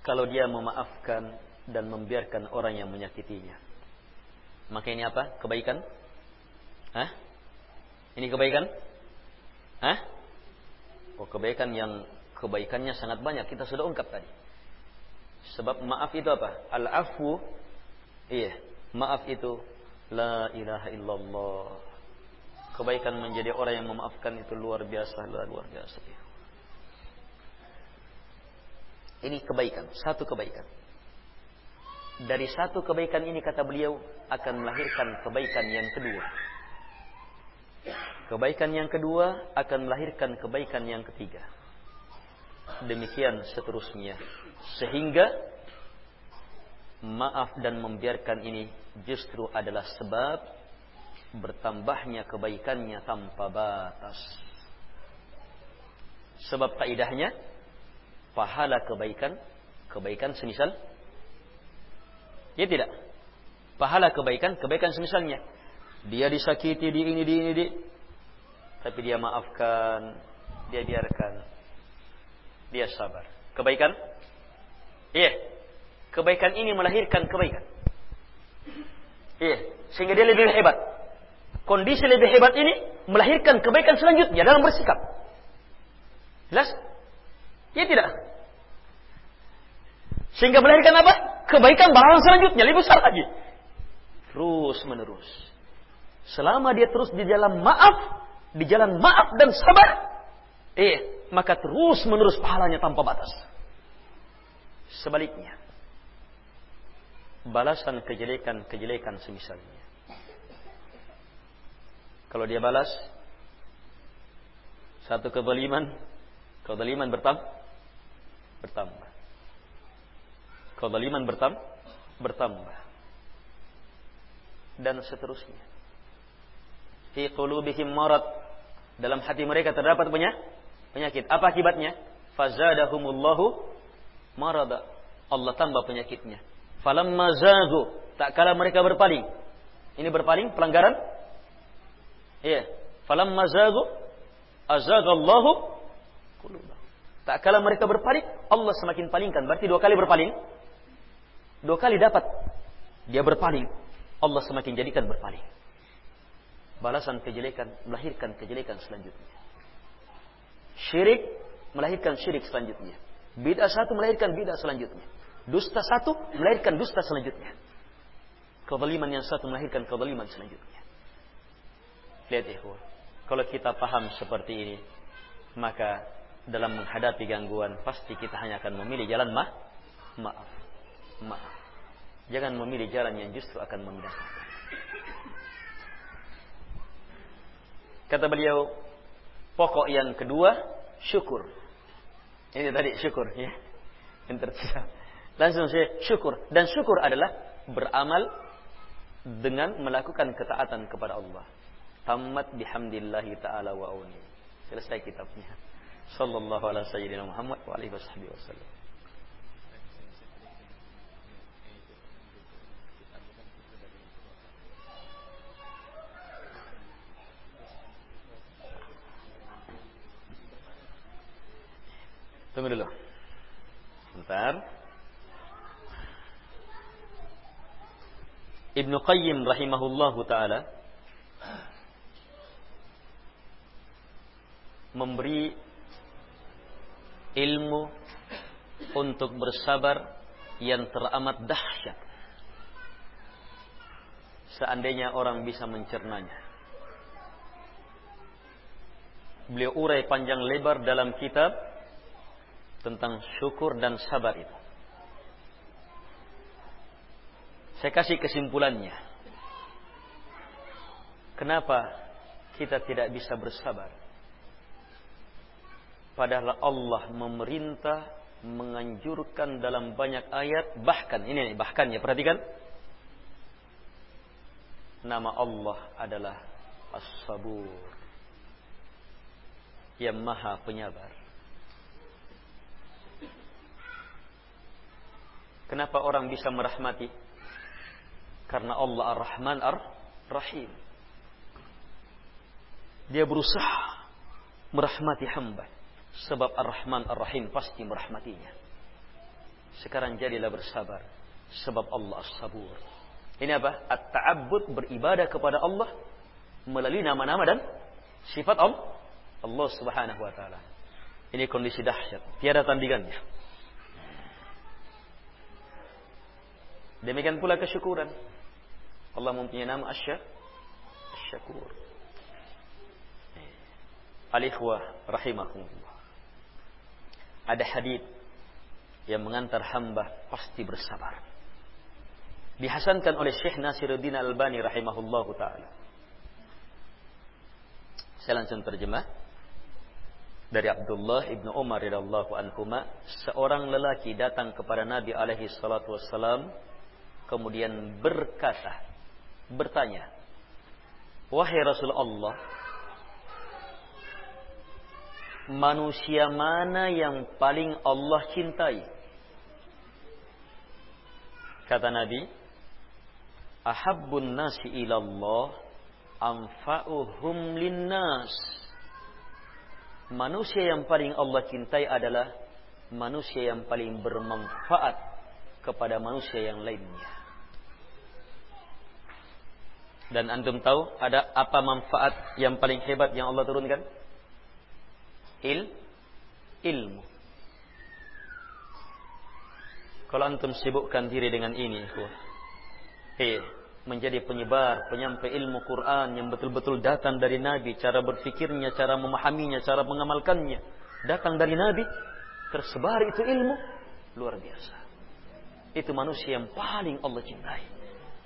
kalau dia memaafkan dan membiarkan orang yang menyakitinya. Maka ini apa? Kebaikan? Hah? Ini kebaikan? Hah? Oh, kebaikan yang kebaikannya sangat banyak. Kita sudah ungkap tadi. Sebab maaf itu apa? Al-afu. Iya. Maaf itu. La ilaha illallah. Kebaikan menjadi orang yang memaafkan itu luar biasa. Luar biasa. Ini kebaikan, satu kebaikan. Dari satu kebaikan ini kata beliau akan melahirkan kebaikan yang kedua. Kebaikan yang kedua akan melahirkan kebaikan yang ketiga. Demikian seterusnya. Sehingga maaf dan membiarkan ini justru adalah sebab bertambahnya kebaikannya tanpa batas. Sebab kaidahnya pahala kebaikan, kebaikan semisal Ya tidak. Pahala kebaikan, kebaikan semisalnya. Dia disakiti di ini di ini di tapi dia maafkan, dia biarkan. Dia sabar. Kebaikan? Iya. Kebaikan ini melahirkan kebaikan. Iya, sehingga dia lebih hebat. Kondisi lebih hebat ini melahirkan kebaikan selanjutnya dalam bersikap. Jelas? Ya tidak. Sehingga melahirkan apa? Kebaikan balasan selanjutnya lebih besar lagi. Terus menerus. Selama dia terus di jalan maaf, di jalan maaf dan sabar, eh, maka terus menerus pahalanya tanpa batas. Sebaliknya, balasan kejelekan-kejelekan semisalnya. Kalau dia balas satu kezaliman, kezaliman bertambah bertambah. Kezaliman bertambah bertambah. Dan seterusnya. Fi qulubihim marad. Dalam hati mereka terdapat penyakit. Apa akibatnya? Fazadahumullahu marada. Allah tambah penyakitnya. Falamma zagu. Tak kala mereka berpaling. Ini berpaling pelanggaran? Iya. Falamma zagu azagallahu. Tak kala mereka berpaling, Allah semakin palingkan. Berarti dua kali berpaling. Dua kali dapat. Dia berpaling. Allah semakin jadikan berpaling. Balasan kejelekan melahirkan kejelekan selanjutnya. Syirik melahirkan syirik selanjutnya. Bid'ah satu melahirkan bid'ah selanjutnya. Dusta satu melahirkan dusta selanjutnya. Kezaliman yang satu melahirkan kezaliman selanjutnya. Lihat ikhwan. Kalau kita paham seperti ini, maka dalam menghadapi gangguan pasti kita hanya akan memilih jalan mah maaf maaf jangan memilih jalan yang justru akan membinasakan kata beliau pokok yang kedua syukur. Ini tadi syukur ya. Yang tersisa langsung saya syukur. Dan syukur adalah beramal dengan melakukan ketaatan kepada Allah. Tamat bihamdillahi taala wa auni selesai kitabnya. Sallallahu alaihi sayyidina Muhammad wa alihi wasallam. Tunggu dulu. Sebentar. Ibnu Qayyim rahimahullahu taala memberi ilmu untuk bersabar yang teramat dahsyat. Seandainya orang bisa mencernanya. Beliau urai panjang lebar dalam kitab tentang syukur dan sabar itu. Saya kasih kesimpulannya. Kenapa kita tidak bisa bersabar? Padahal Allah memerintah menganjurkan dalam banyak ayat bahkan ini bahkan ya perhatikan nama Allah adalah As-Sabur yang maha penyabar Kenapa orang bisa merahmati? Karena Allah Ar-Rahman Ar-Rahim. Dia berusaha merahmati hamba. Sebab Ar-Rahman Ar-Rahim pasti merahmatinya. Sekarang jadilah bersabar. Sebab Allah As-Sabur. Ini apa? At-ta'abbud beribadah kepada Allah melalui nama-nama dan sifat Allah. Allah Subhanahu wa taala. Ini kondisi dahsyat, tiada tandingannya. Demikian pula kesyukuran. Allah mempunyai nama Asya Asyakur. Al-ikhwah rahimahumullah. Ada hadis yang mengantar hamba pasti bersabar. Dihasankan oleh Syekh Nasiruddin Albani rahimahullahu taala. Saya langsung terjemah dari Abdullah ibnu Umar radhiyallahu anhuma seorang lelaki datang kepada Nabi alaihi salatu wassalam kemudian berkata bertanya wahai Rasulullah manusia mana yang paling Allah cintai? Kata Nabi ahabbun nasi ilallah anfa'uhum linnas. Manusia yang paling Allah cintai adalah manusia yang paling bermanfaat kepada manusia yang lainnya dan antum tahu ada apa manfaat yang paling hebat yang Allah turunkan? Il ilmu. Kalau antum sibukkan diri dengan ini, eh, menjadi penyebar, penyampai ilmu Quran yang betul-betul datang dari Nabi, cara berfikirnya, cara memahaminya, cara mengamalkannya, datang dari Nabi, tersebar itu ilmu, luar biasa. Itu manusia yang paling Allah cintai.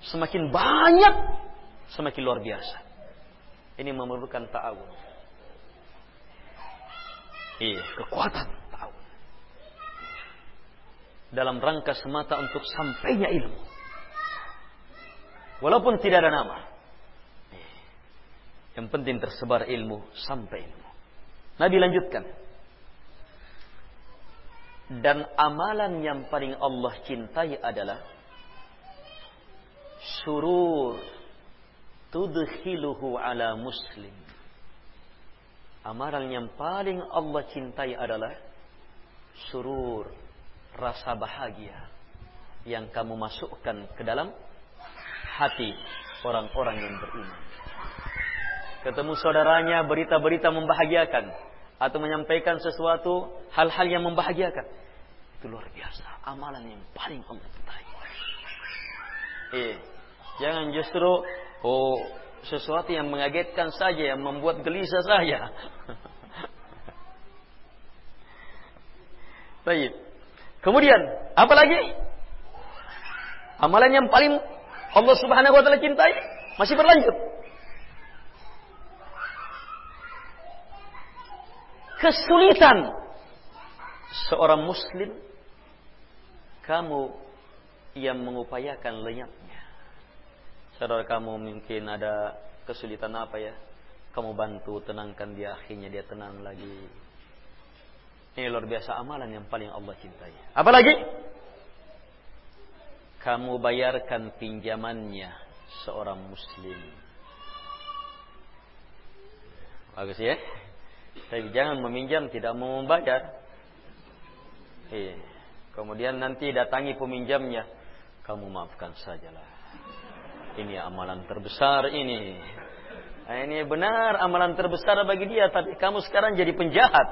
Semakin banyak semakin luar biasa. Ini memerlukan ta'awun. Iya, kekuatan ta'awun. Dalam rangka semata untuk sampainya ilmu. Walaupun tidak ada nama. Iya. Yang penting tersebar ilmu sampai ilmu. Nabi lanjutkan. Dan amalan yang paling Allah cintai adalah surur tudkhiluhu ala muslim. Amaran yang paling Allah cintai adalah surur, rasa bahagia yang kamu masukkan ke dalam hati orang-orang yang beriman. Ketemu saudaranya berita-berita membahagiakan atau menyampaikan sesuatu hal-hal yang membahagiakan. Itu luar biasa. Amalan yang paling Allah cintai. Eh, jangan justru Oh, sesuatu yang mengagetkan saja, yang membuat gelisah saya. [LAUGHS] Baik. Kemudian, apa lagi? Amalan yang paling Allah Subhanahu wa taala cintai masih berlanjut. Kesulitan seorang muslim kamu yang mengupayakan lenyapnya saudara kamu mungkin ada kesulitan apa ya kamu bantu tenangkan dia akhirnya dia tenang lagi Ini luar biasa amalan yang paling Allah cintai. Apalagi kamu bayarkan pinjamannya seorang muslim. Bagus ya. Tapi jangan meminjam tidak mau membayar. Iya. Kemudian nanti datangi peminjamnya. Kamu maafkan sajalah. Ini amalan terbesar ini. Ini benar amalan terbesar bagi dia. Tapi kamu sekarang jadi penjahat.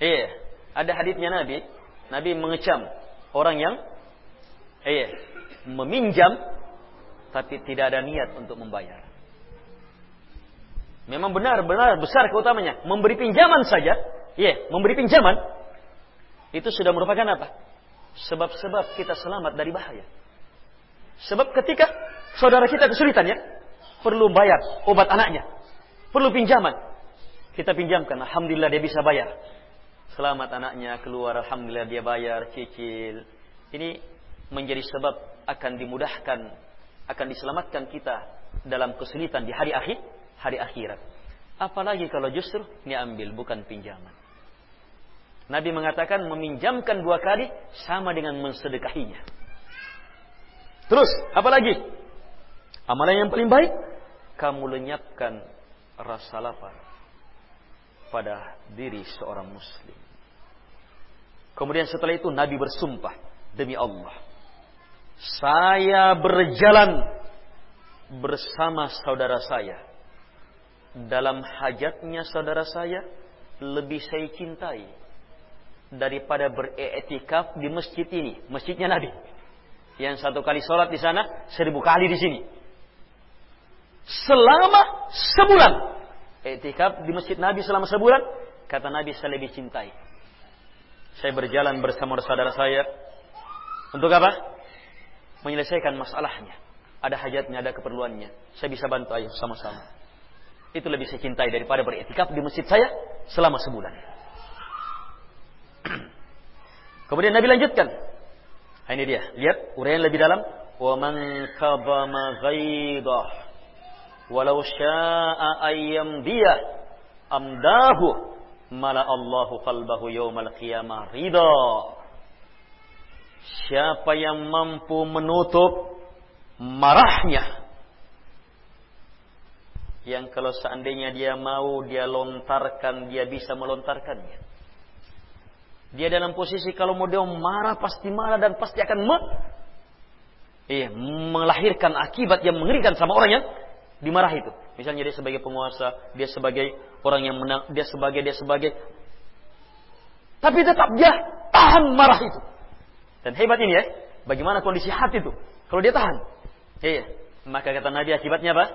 Iya. Ada hadisnya Nabi. Nabi mengecam orang yang iya, meminjam tapi tidak ada niat untuk membayar. Memang benar-benar besar keutamanya. Memberi pinjaman saja, ya, yeah, memberi pinjaman itu sudah merupakan apa? Sebab-sebab kita selamat dari bahaya. Sebab ketika saudara kita kesulitan ya, perlu bayar obat anaknya, perlu pinjaman. Kita pinjamkan, alhamdulillah dia bisa bayar. Selamat anaknya keluar, alhamdulillah dia bayar cicil. Ini menjadi sebab akan dimudahkan, akan diselamatkan kita dalam kesulitan di hari akhir hari akhirat. Apalagi kalau justru ini ambil bukan pinjaman. Nabi mengatakan meminjamkan dua kali sama dengan mensedekahinya. Terus, apalagi? Amalan yang paling baik, kamu lenyapkan rasa lapar pada diri seorang muslim. Kemudian setelah itu Nabi bersumpah demi Allah. Saya berjalan bersama saudara saya dalam hajatnya saudara saya lebih saya cintai daripada beriktikaf di masjid ini, masjidnya Nabi. Yang satu kali sholat di sana, seribu kali di sini. Selama sebulan. Iktikaf di masjid Nabi selama sebulan, kata Nabi saya lebih cintai. Saya berjalan bersama saudara saya. Untuk apa? Menyelesaikan masalahnya. Ada hajatnya, ada keperluannya. Saya bisa bantu, ayo sama-sama. Itu lebih saya cintai daripada beriktikaf di masjid saya selama sebulan. [CLEARS THROAT] Kemudian Nabi lanjutkan. Nah, ini dia. Lihat uraian lebih dalam. Wa man kabama ghaidah walau syaa ayyam dia amdahu mala Allahu qalbahu yaumal qiyamah ridha. Siapa yang mampu menutup marahnya yang kalau seandainya dia mau dia lontarkan dia bisa melontarkannya dia dalam posisi kalau mau dia marah pasti marah dan pasti akan me eh, melahirkan akibat yang mengerikan sama orang yang dimarah itu. Misalnya dia sebagai penguasa dia sebagai orang yang menang dia sebagai dia sebagai. Tapi tetap dia tahan marah itu. Dan hebat ini ya bagaimana kondisi hati itu? Kalau dia tahan iya maka kata Nabi akibatnya apa?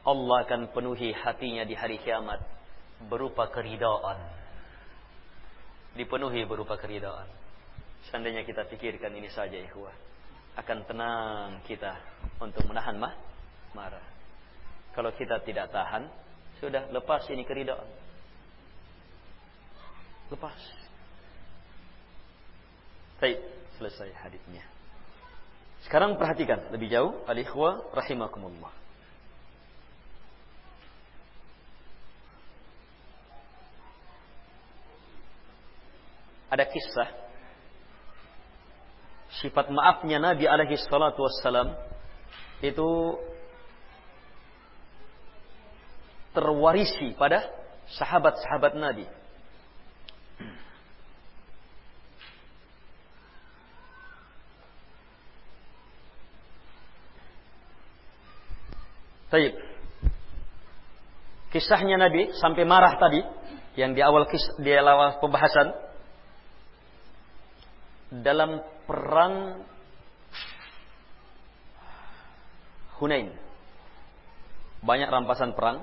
Allah akan penuhi hatinya di hari kiamat berupa keridaan. Dipenuhi berupa keridaan. Seandainya kita pikirkan ini saja ikhwah, akan tenang kita untuk menahan mah marah. Kalau kita tidak tahan, sudah lepas ini keridaan. Lepas. Baik, selesai hadisnya. Sekarang perhatikan lebih jauh al-ikhwah rahimakumullah. Ada kisah sifat maafnya Nabi alaihi salatu wassalam itu terwarisi pada sahabat-sahabat Nabi. Taib. Kisahnya Nabi sampai marah tadi yang di awal kis, di awal pembahasan dalam perang Hunain. Banyak rampasan perang.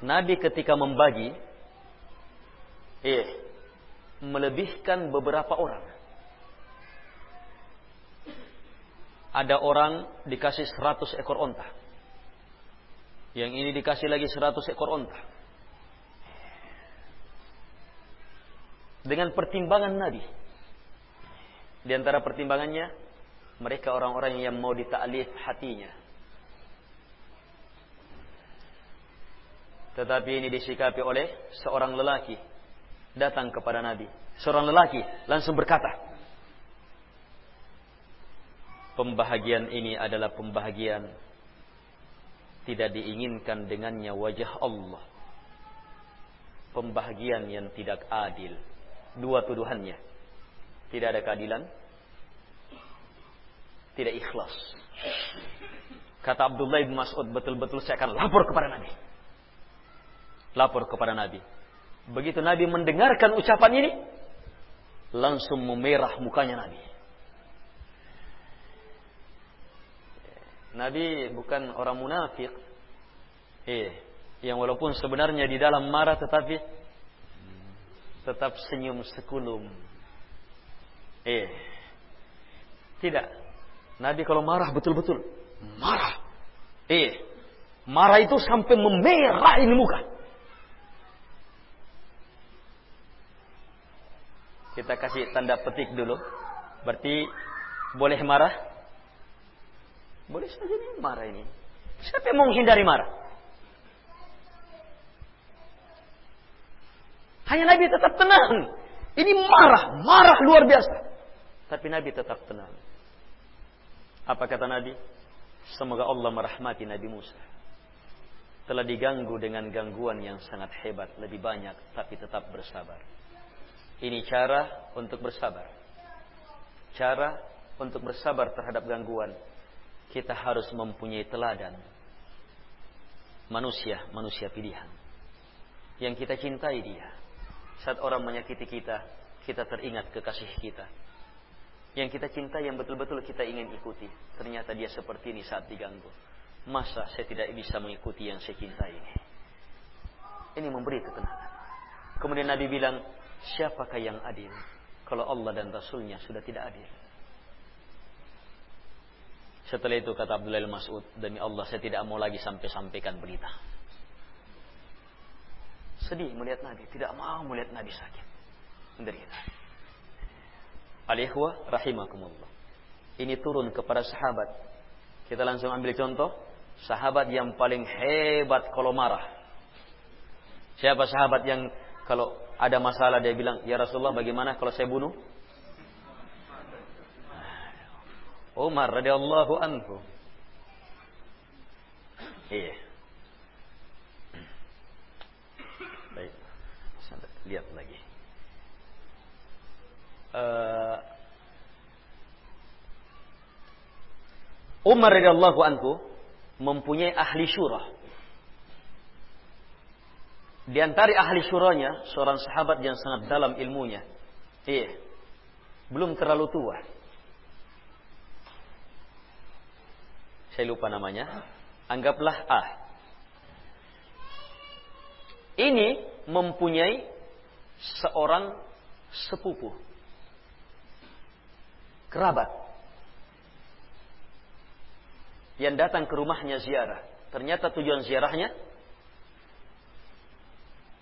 Nabi ketika membagi eh melebihkan beberapa orang. Ada orang dikasih 100 ekor onta. Yang ini dikasih lagi 100 ekor onta. Dengan pertimbangan Nabi di antara pertimbangannya, mereka orang-orang yang mau ditaklif hatinya. Tetapi ini disikapi oleh seorang lelaki datang kepada Nabi. Seorang lelaki langsung berkata, Pembahagian ini adalah pembahagian tidak diinginkan dengannya wajah Allah. Pembahagian yang tidak adil. Dua tuduhannya. Tidak ada keadilan. Tidak ikhlas. Kata Abdullah bin Mas'ud, betul-betul saya akan lapor kepada Nabi. Lapor kepada Nabi. Begitu Nabi mendengarkan ucapan ini, langsung memerah mukanya Nabi. Nabi bukan orang munafik. Eh, yang walaupun sebenarnya di dalam marah tetapi tetap senyum sekulum. Eh, tidak. Nabi kalau marah betul-betul marah. Eh, marah itu sampai memerah ini muka. Kita kasih tanda petik dulu. Berarti boleh marah? Boleh saja dia marah ini. Siapa yang mau menghindari marah? Hanya Nabi tetap tenang. Ini marah, marah luar biasa. Tapi Nabi tetap tenang. Apa kata Nabi? Semoga Allah merahmati Nabi Musa. Telah diganggu dengan gangguan yang sangat hebat, lebih banyak, tapi tetap bersabar. Ini cara untuk bersabar. Cara untuk bersabar terhadap gangguan kita harus mempunyai teladan manusia, manusia pilihan. Yang kita cintai dia. Saat orang menyakiti kita, kita teringat kekasih kita. Yang kita cintai yang betul-betul kita ingin ikuti. Ternyata dia seperti ini saat diganggu. Masa saya tidak bisa mengikuti yang saya cintai ini? Ini memberi ketenangan. Kemudian Nabi bilang, siapakah yang adil? Kalau Allah dan Rasulnya sudah tidak adil. Setelah itu kata Abdullah bin Mas'ud, demi Allah saya tidak mau lagi sampai-sampaikan berita. Sedih melihat Nabi, tidak mau melihat Nabi sakit. Menderita. Alihwa rahimakumullah. Ini turun kepada sahabat. Kita langsung ambil contoh. Sahabat yang paling hebat kalau marah. Siapa sahabat yang kalau ada masalah dia bilang, Ya Rasulullah bagaimana kalau saya bunuh? Umar radhiyallahu anhu. Iya. Baik. Lihat lagi. Uh, Umar radhiyallahu anhu mempunyai ahli syurah. Di antara ahli syurahnya seorang sahabat yang sangat dalam ilmunya. Iya. Belum terlalu tua. Saya lupa namanya. Anggaplah A. Ini mempunyai seorang sepupu. Kerabat. Yang datang ke rumahnya ziarah. Ternyata tujuan ziarahnya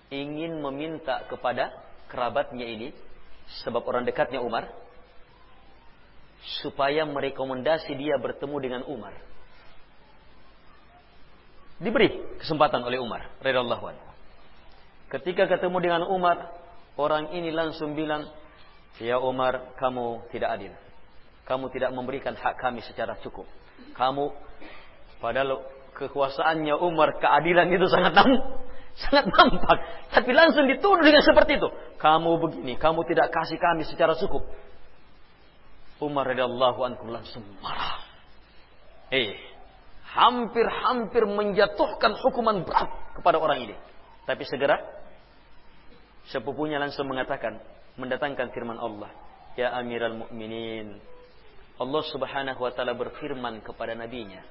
ingin meminta kepada kerabatnya ini sebab orang dekatnya Umar supaya merekomendasi dia bertemu dengan Umar diberi kesempatan oleh Umar radhiyallahu anhu. Ketika ketemu dengan Umar, orang ini langsung bilang, "Ya Umar, kamu tidak adil. Kamu tidak memberikan hak kami secara cukup. Kamu padahal kekuasaannya Umar keadilan itu sangat nampak, sangat nampak, tapi langsung dituduh dengan seperti itu. Kamu begini, kamu tidak kasih kami secara cukup." Umar radhiyallahu anhu langsung marah. Eh, hampir-hampir menjatuhkan hukuman berat kepada orang ini. Tapi segera sepupunya langsung mengatakan, mendatangkan firman Allah, "Ya Amiral Mukminin, Allah Subhanahu wa taala berfirman kepada nabinya,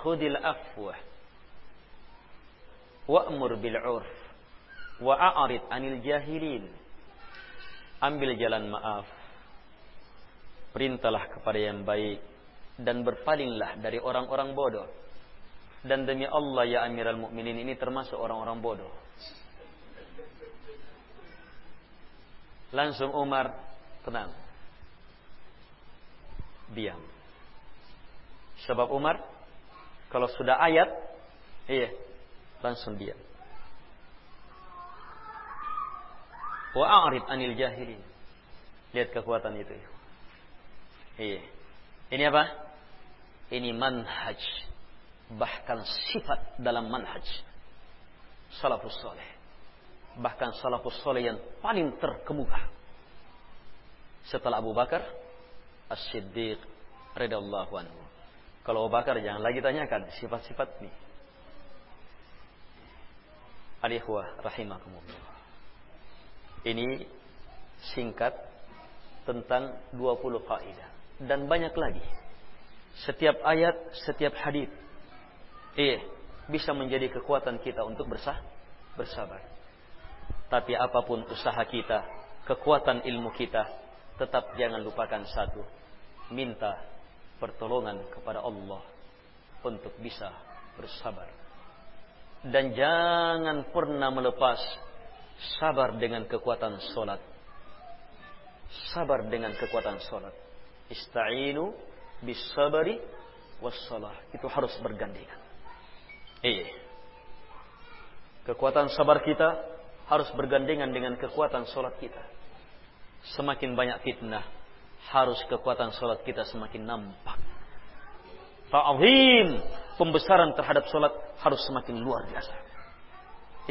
"Khudil afwa wa'mur bil 'urf wa a'rid 'anil jahilin." Ambil jalan maaf. Perintahlah kepada yang baik dan berpalinglah dari orang-orang bodoh. Dan demi Allah ya Amiral Mukminin ini termasuk orang-orang bodoh. Langsung Umar tenang. Diam. Sebab Umar kalau sudah ayat, iya, Langsung diam. Wa a'rid anil jahilin. Lihat kekuatan itu. Iya. Ini apa? Ini manhaj. Bahkan sifat dalam manhaj. Salafus soleh. Bahkan salafus soleh yang paling terkemuka. Setelah Abu Bakar, As-Siddiq, Ridallahu anhu. Kalau Abu Bakar jangan lagi tanyakan sifat-sifat ini. Alikhwah rahimakumullah. Ini singkat tentang 20 kaidah dan banyak lagi. Setiap ayat, setiap hadis eh bisa menjadi kekuatan kita untuk bersah, bersabar. Tapi apa pun usaha kita, kekuatan ilmu kita, tetap jangan lupakan satu. Minta pertolongan kepada Allah untuk bisa bersabar. Dan jangan pernah melepas sabar dengan kekuatan solat. Sabar dengan kekuatan solat. Ista'inu bis sabari wassalah. Itu harus bergandengan. Iya. Kekuatan sabar kita harus bergandengan dengan kekuatan solat kita. Semakin banyak fitnah, harus kekuatan solat kita semakin nampak. Ta'zim, pembesaran terhadap solat harus semakin luar biasa.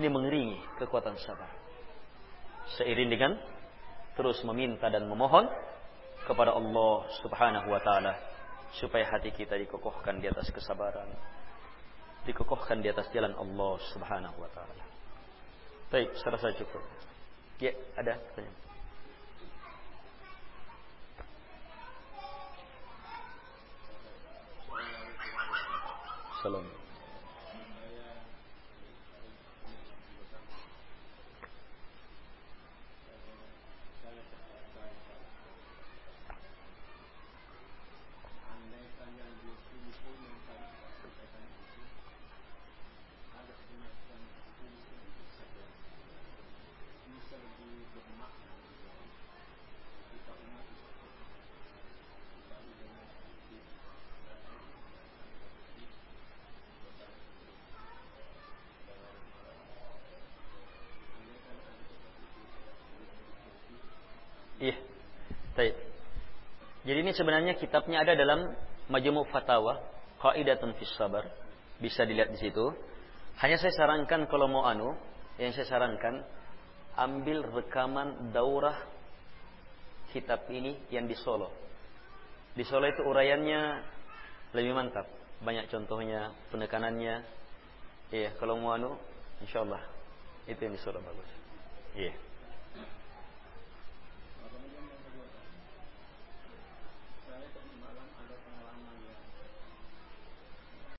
Ini mengiringi kekuatan sabar. Seiring dengan terus meminta dan memohon kepada Allah Subhanahu wa taala supaya hati kita dikokohkan di atas kesabaran, dikokohkan di atas jalan Allah Subhanahu wa taala. Baik, saya rasa cukup. Ya, ada pertanyaan. Barcelona. Sebenarnya kitabnya ada dalam Majmu' Fatawa, Qaidatun fis Sabar. Bisa dilihat di situ. Hanya saya sarankan kalau mau anu, yang saya sarankan ambil rekaman daurah kitab ini yang di Solo. Di Solo itu uraiannya lebih mantap. Banyak contohnya, penekanannya. Iya, kalau mau anu, insyaallah itu yang di Solo bagus. Iya.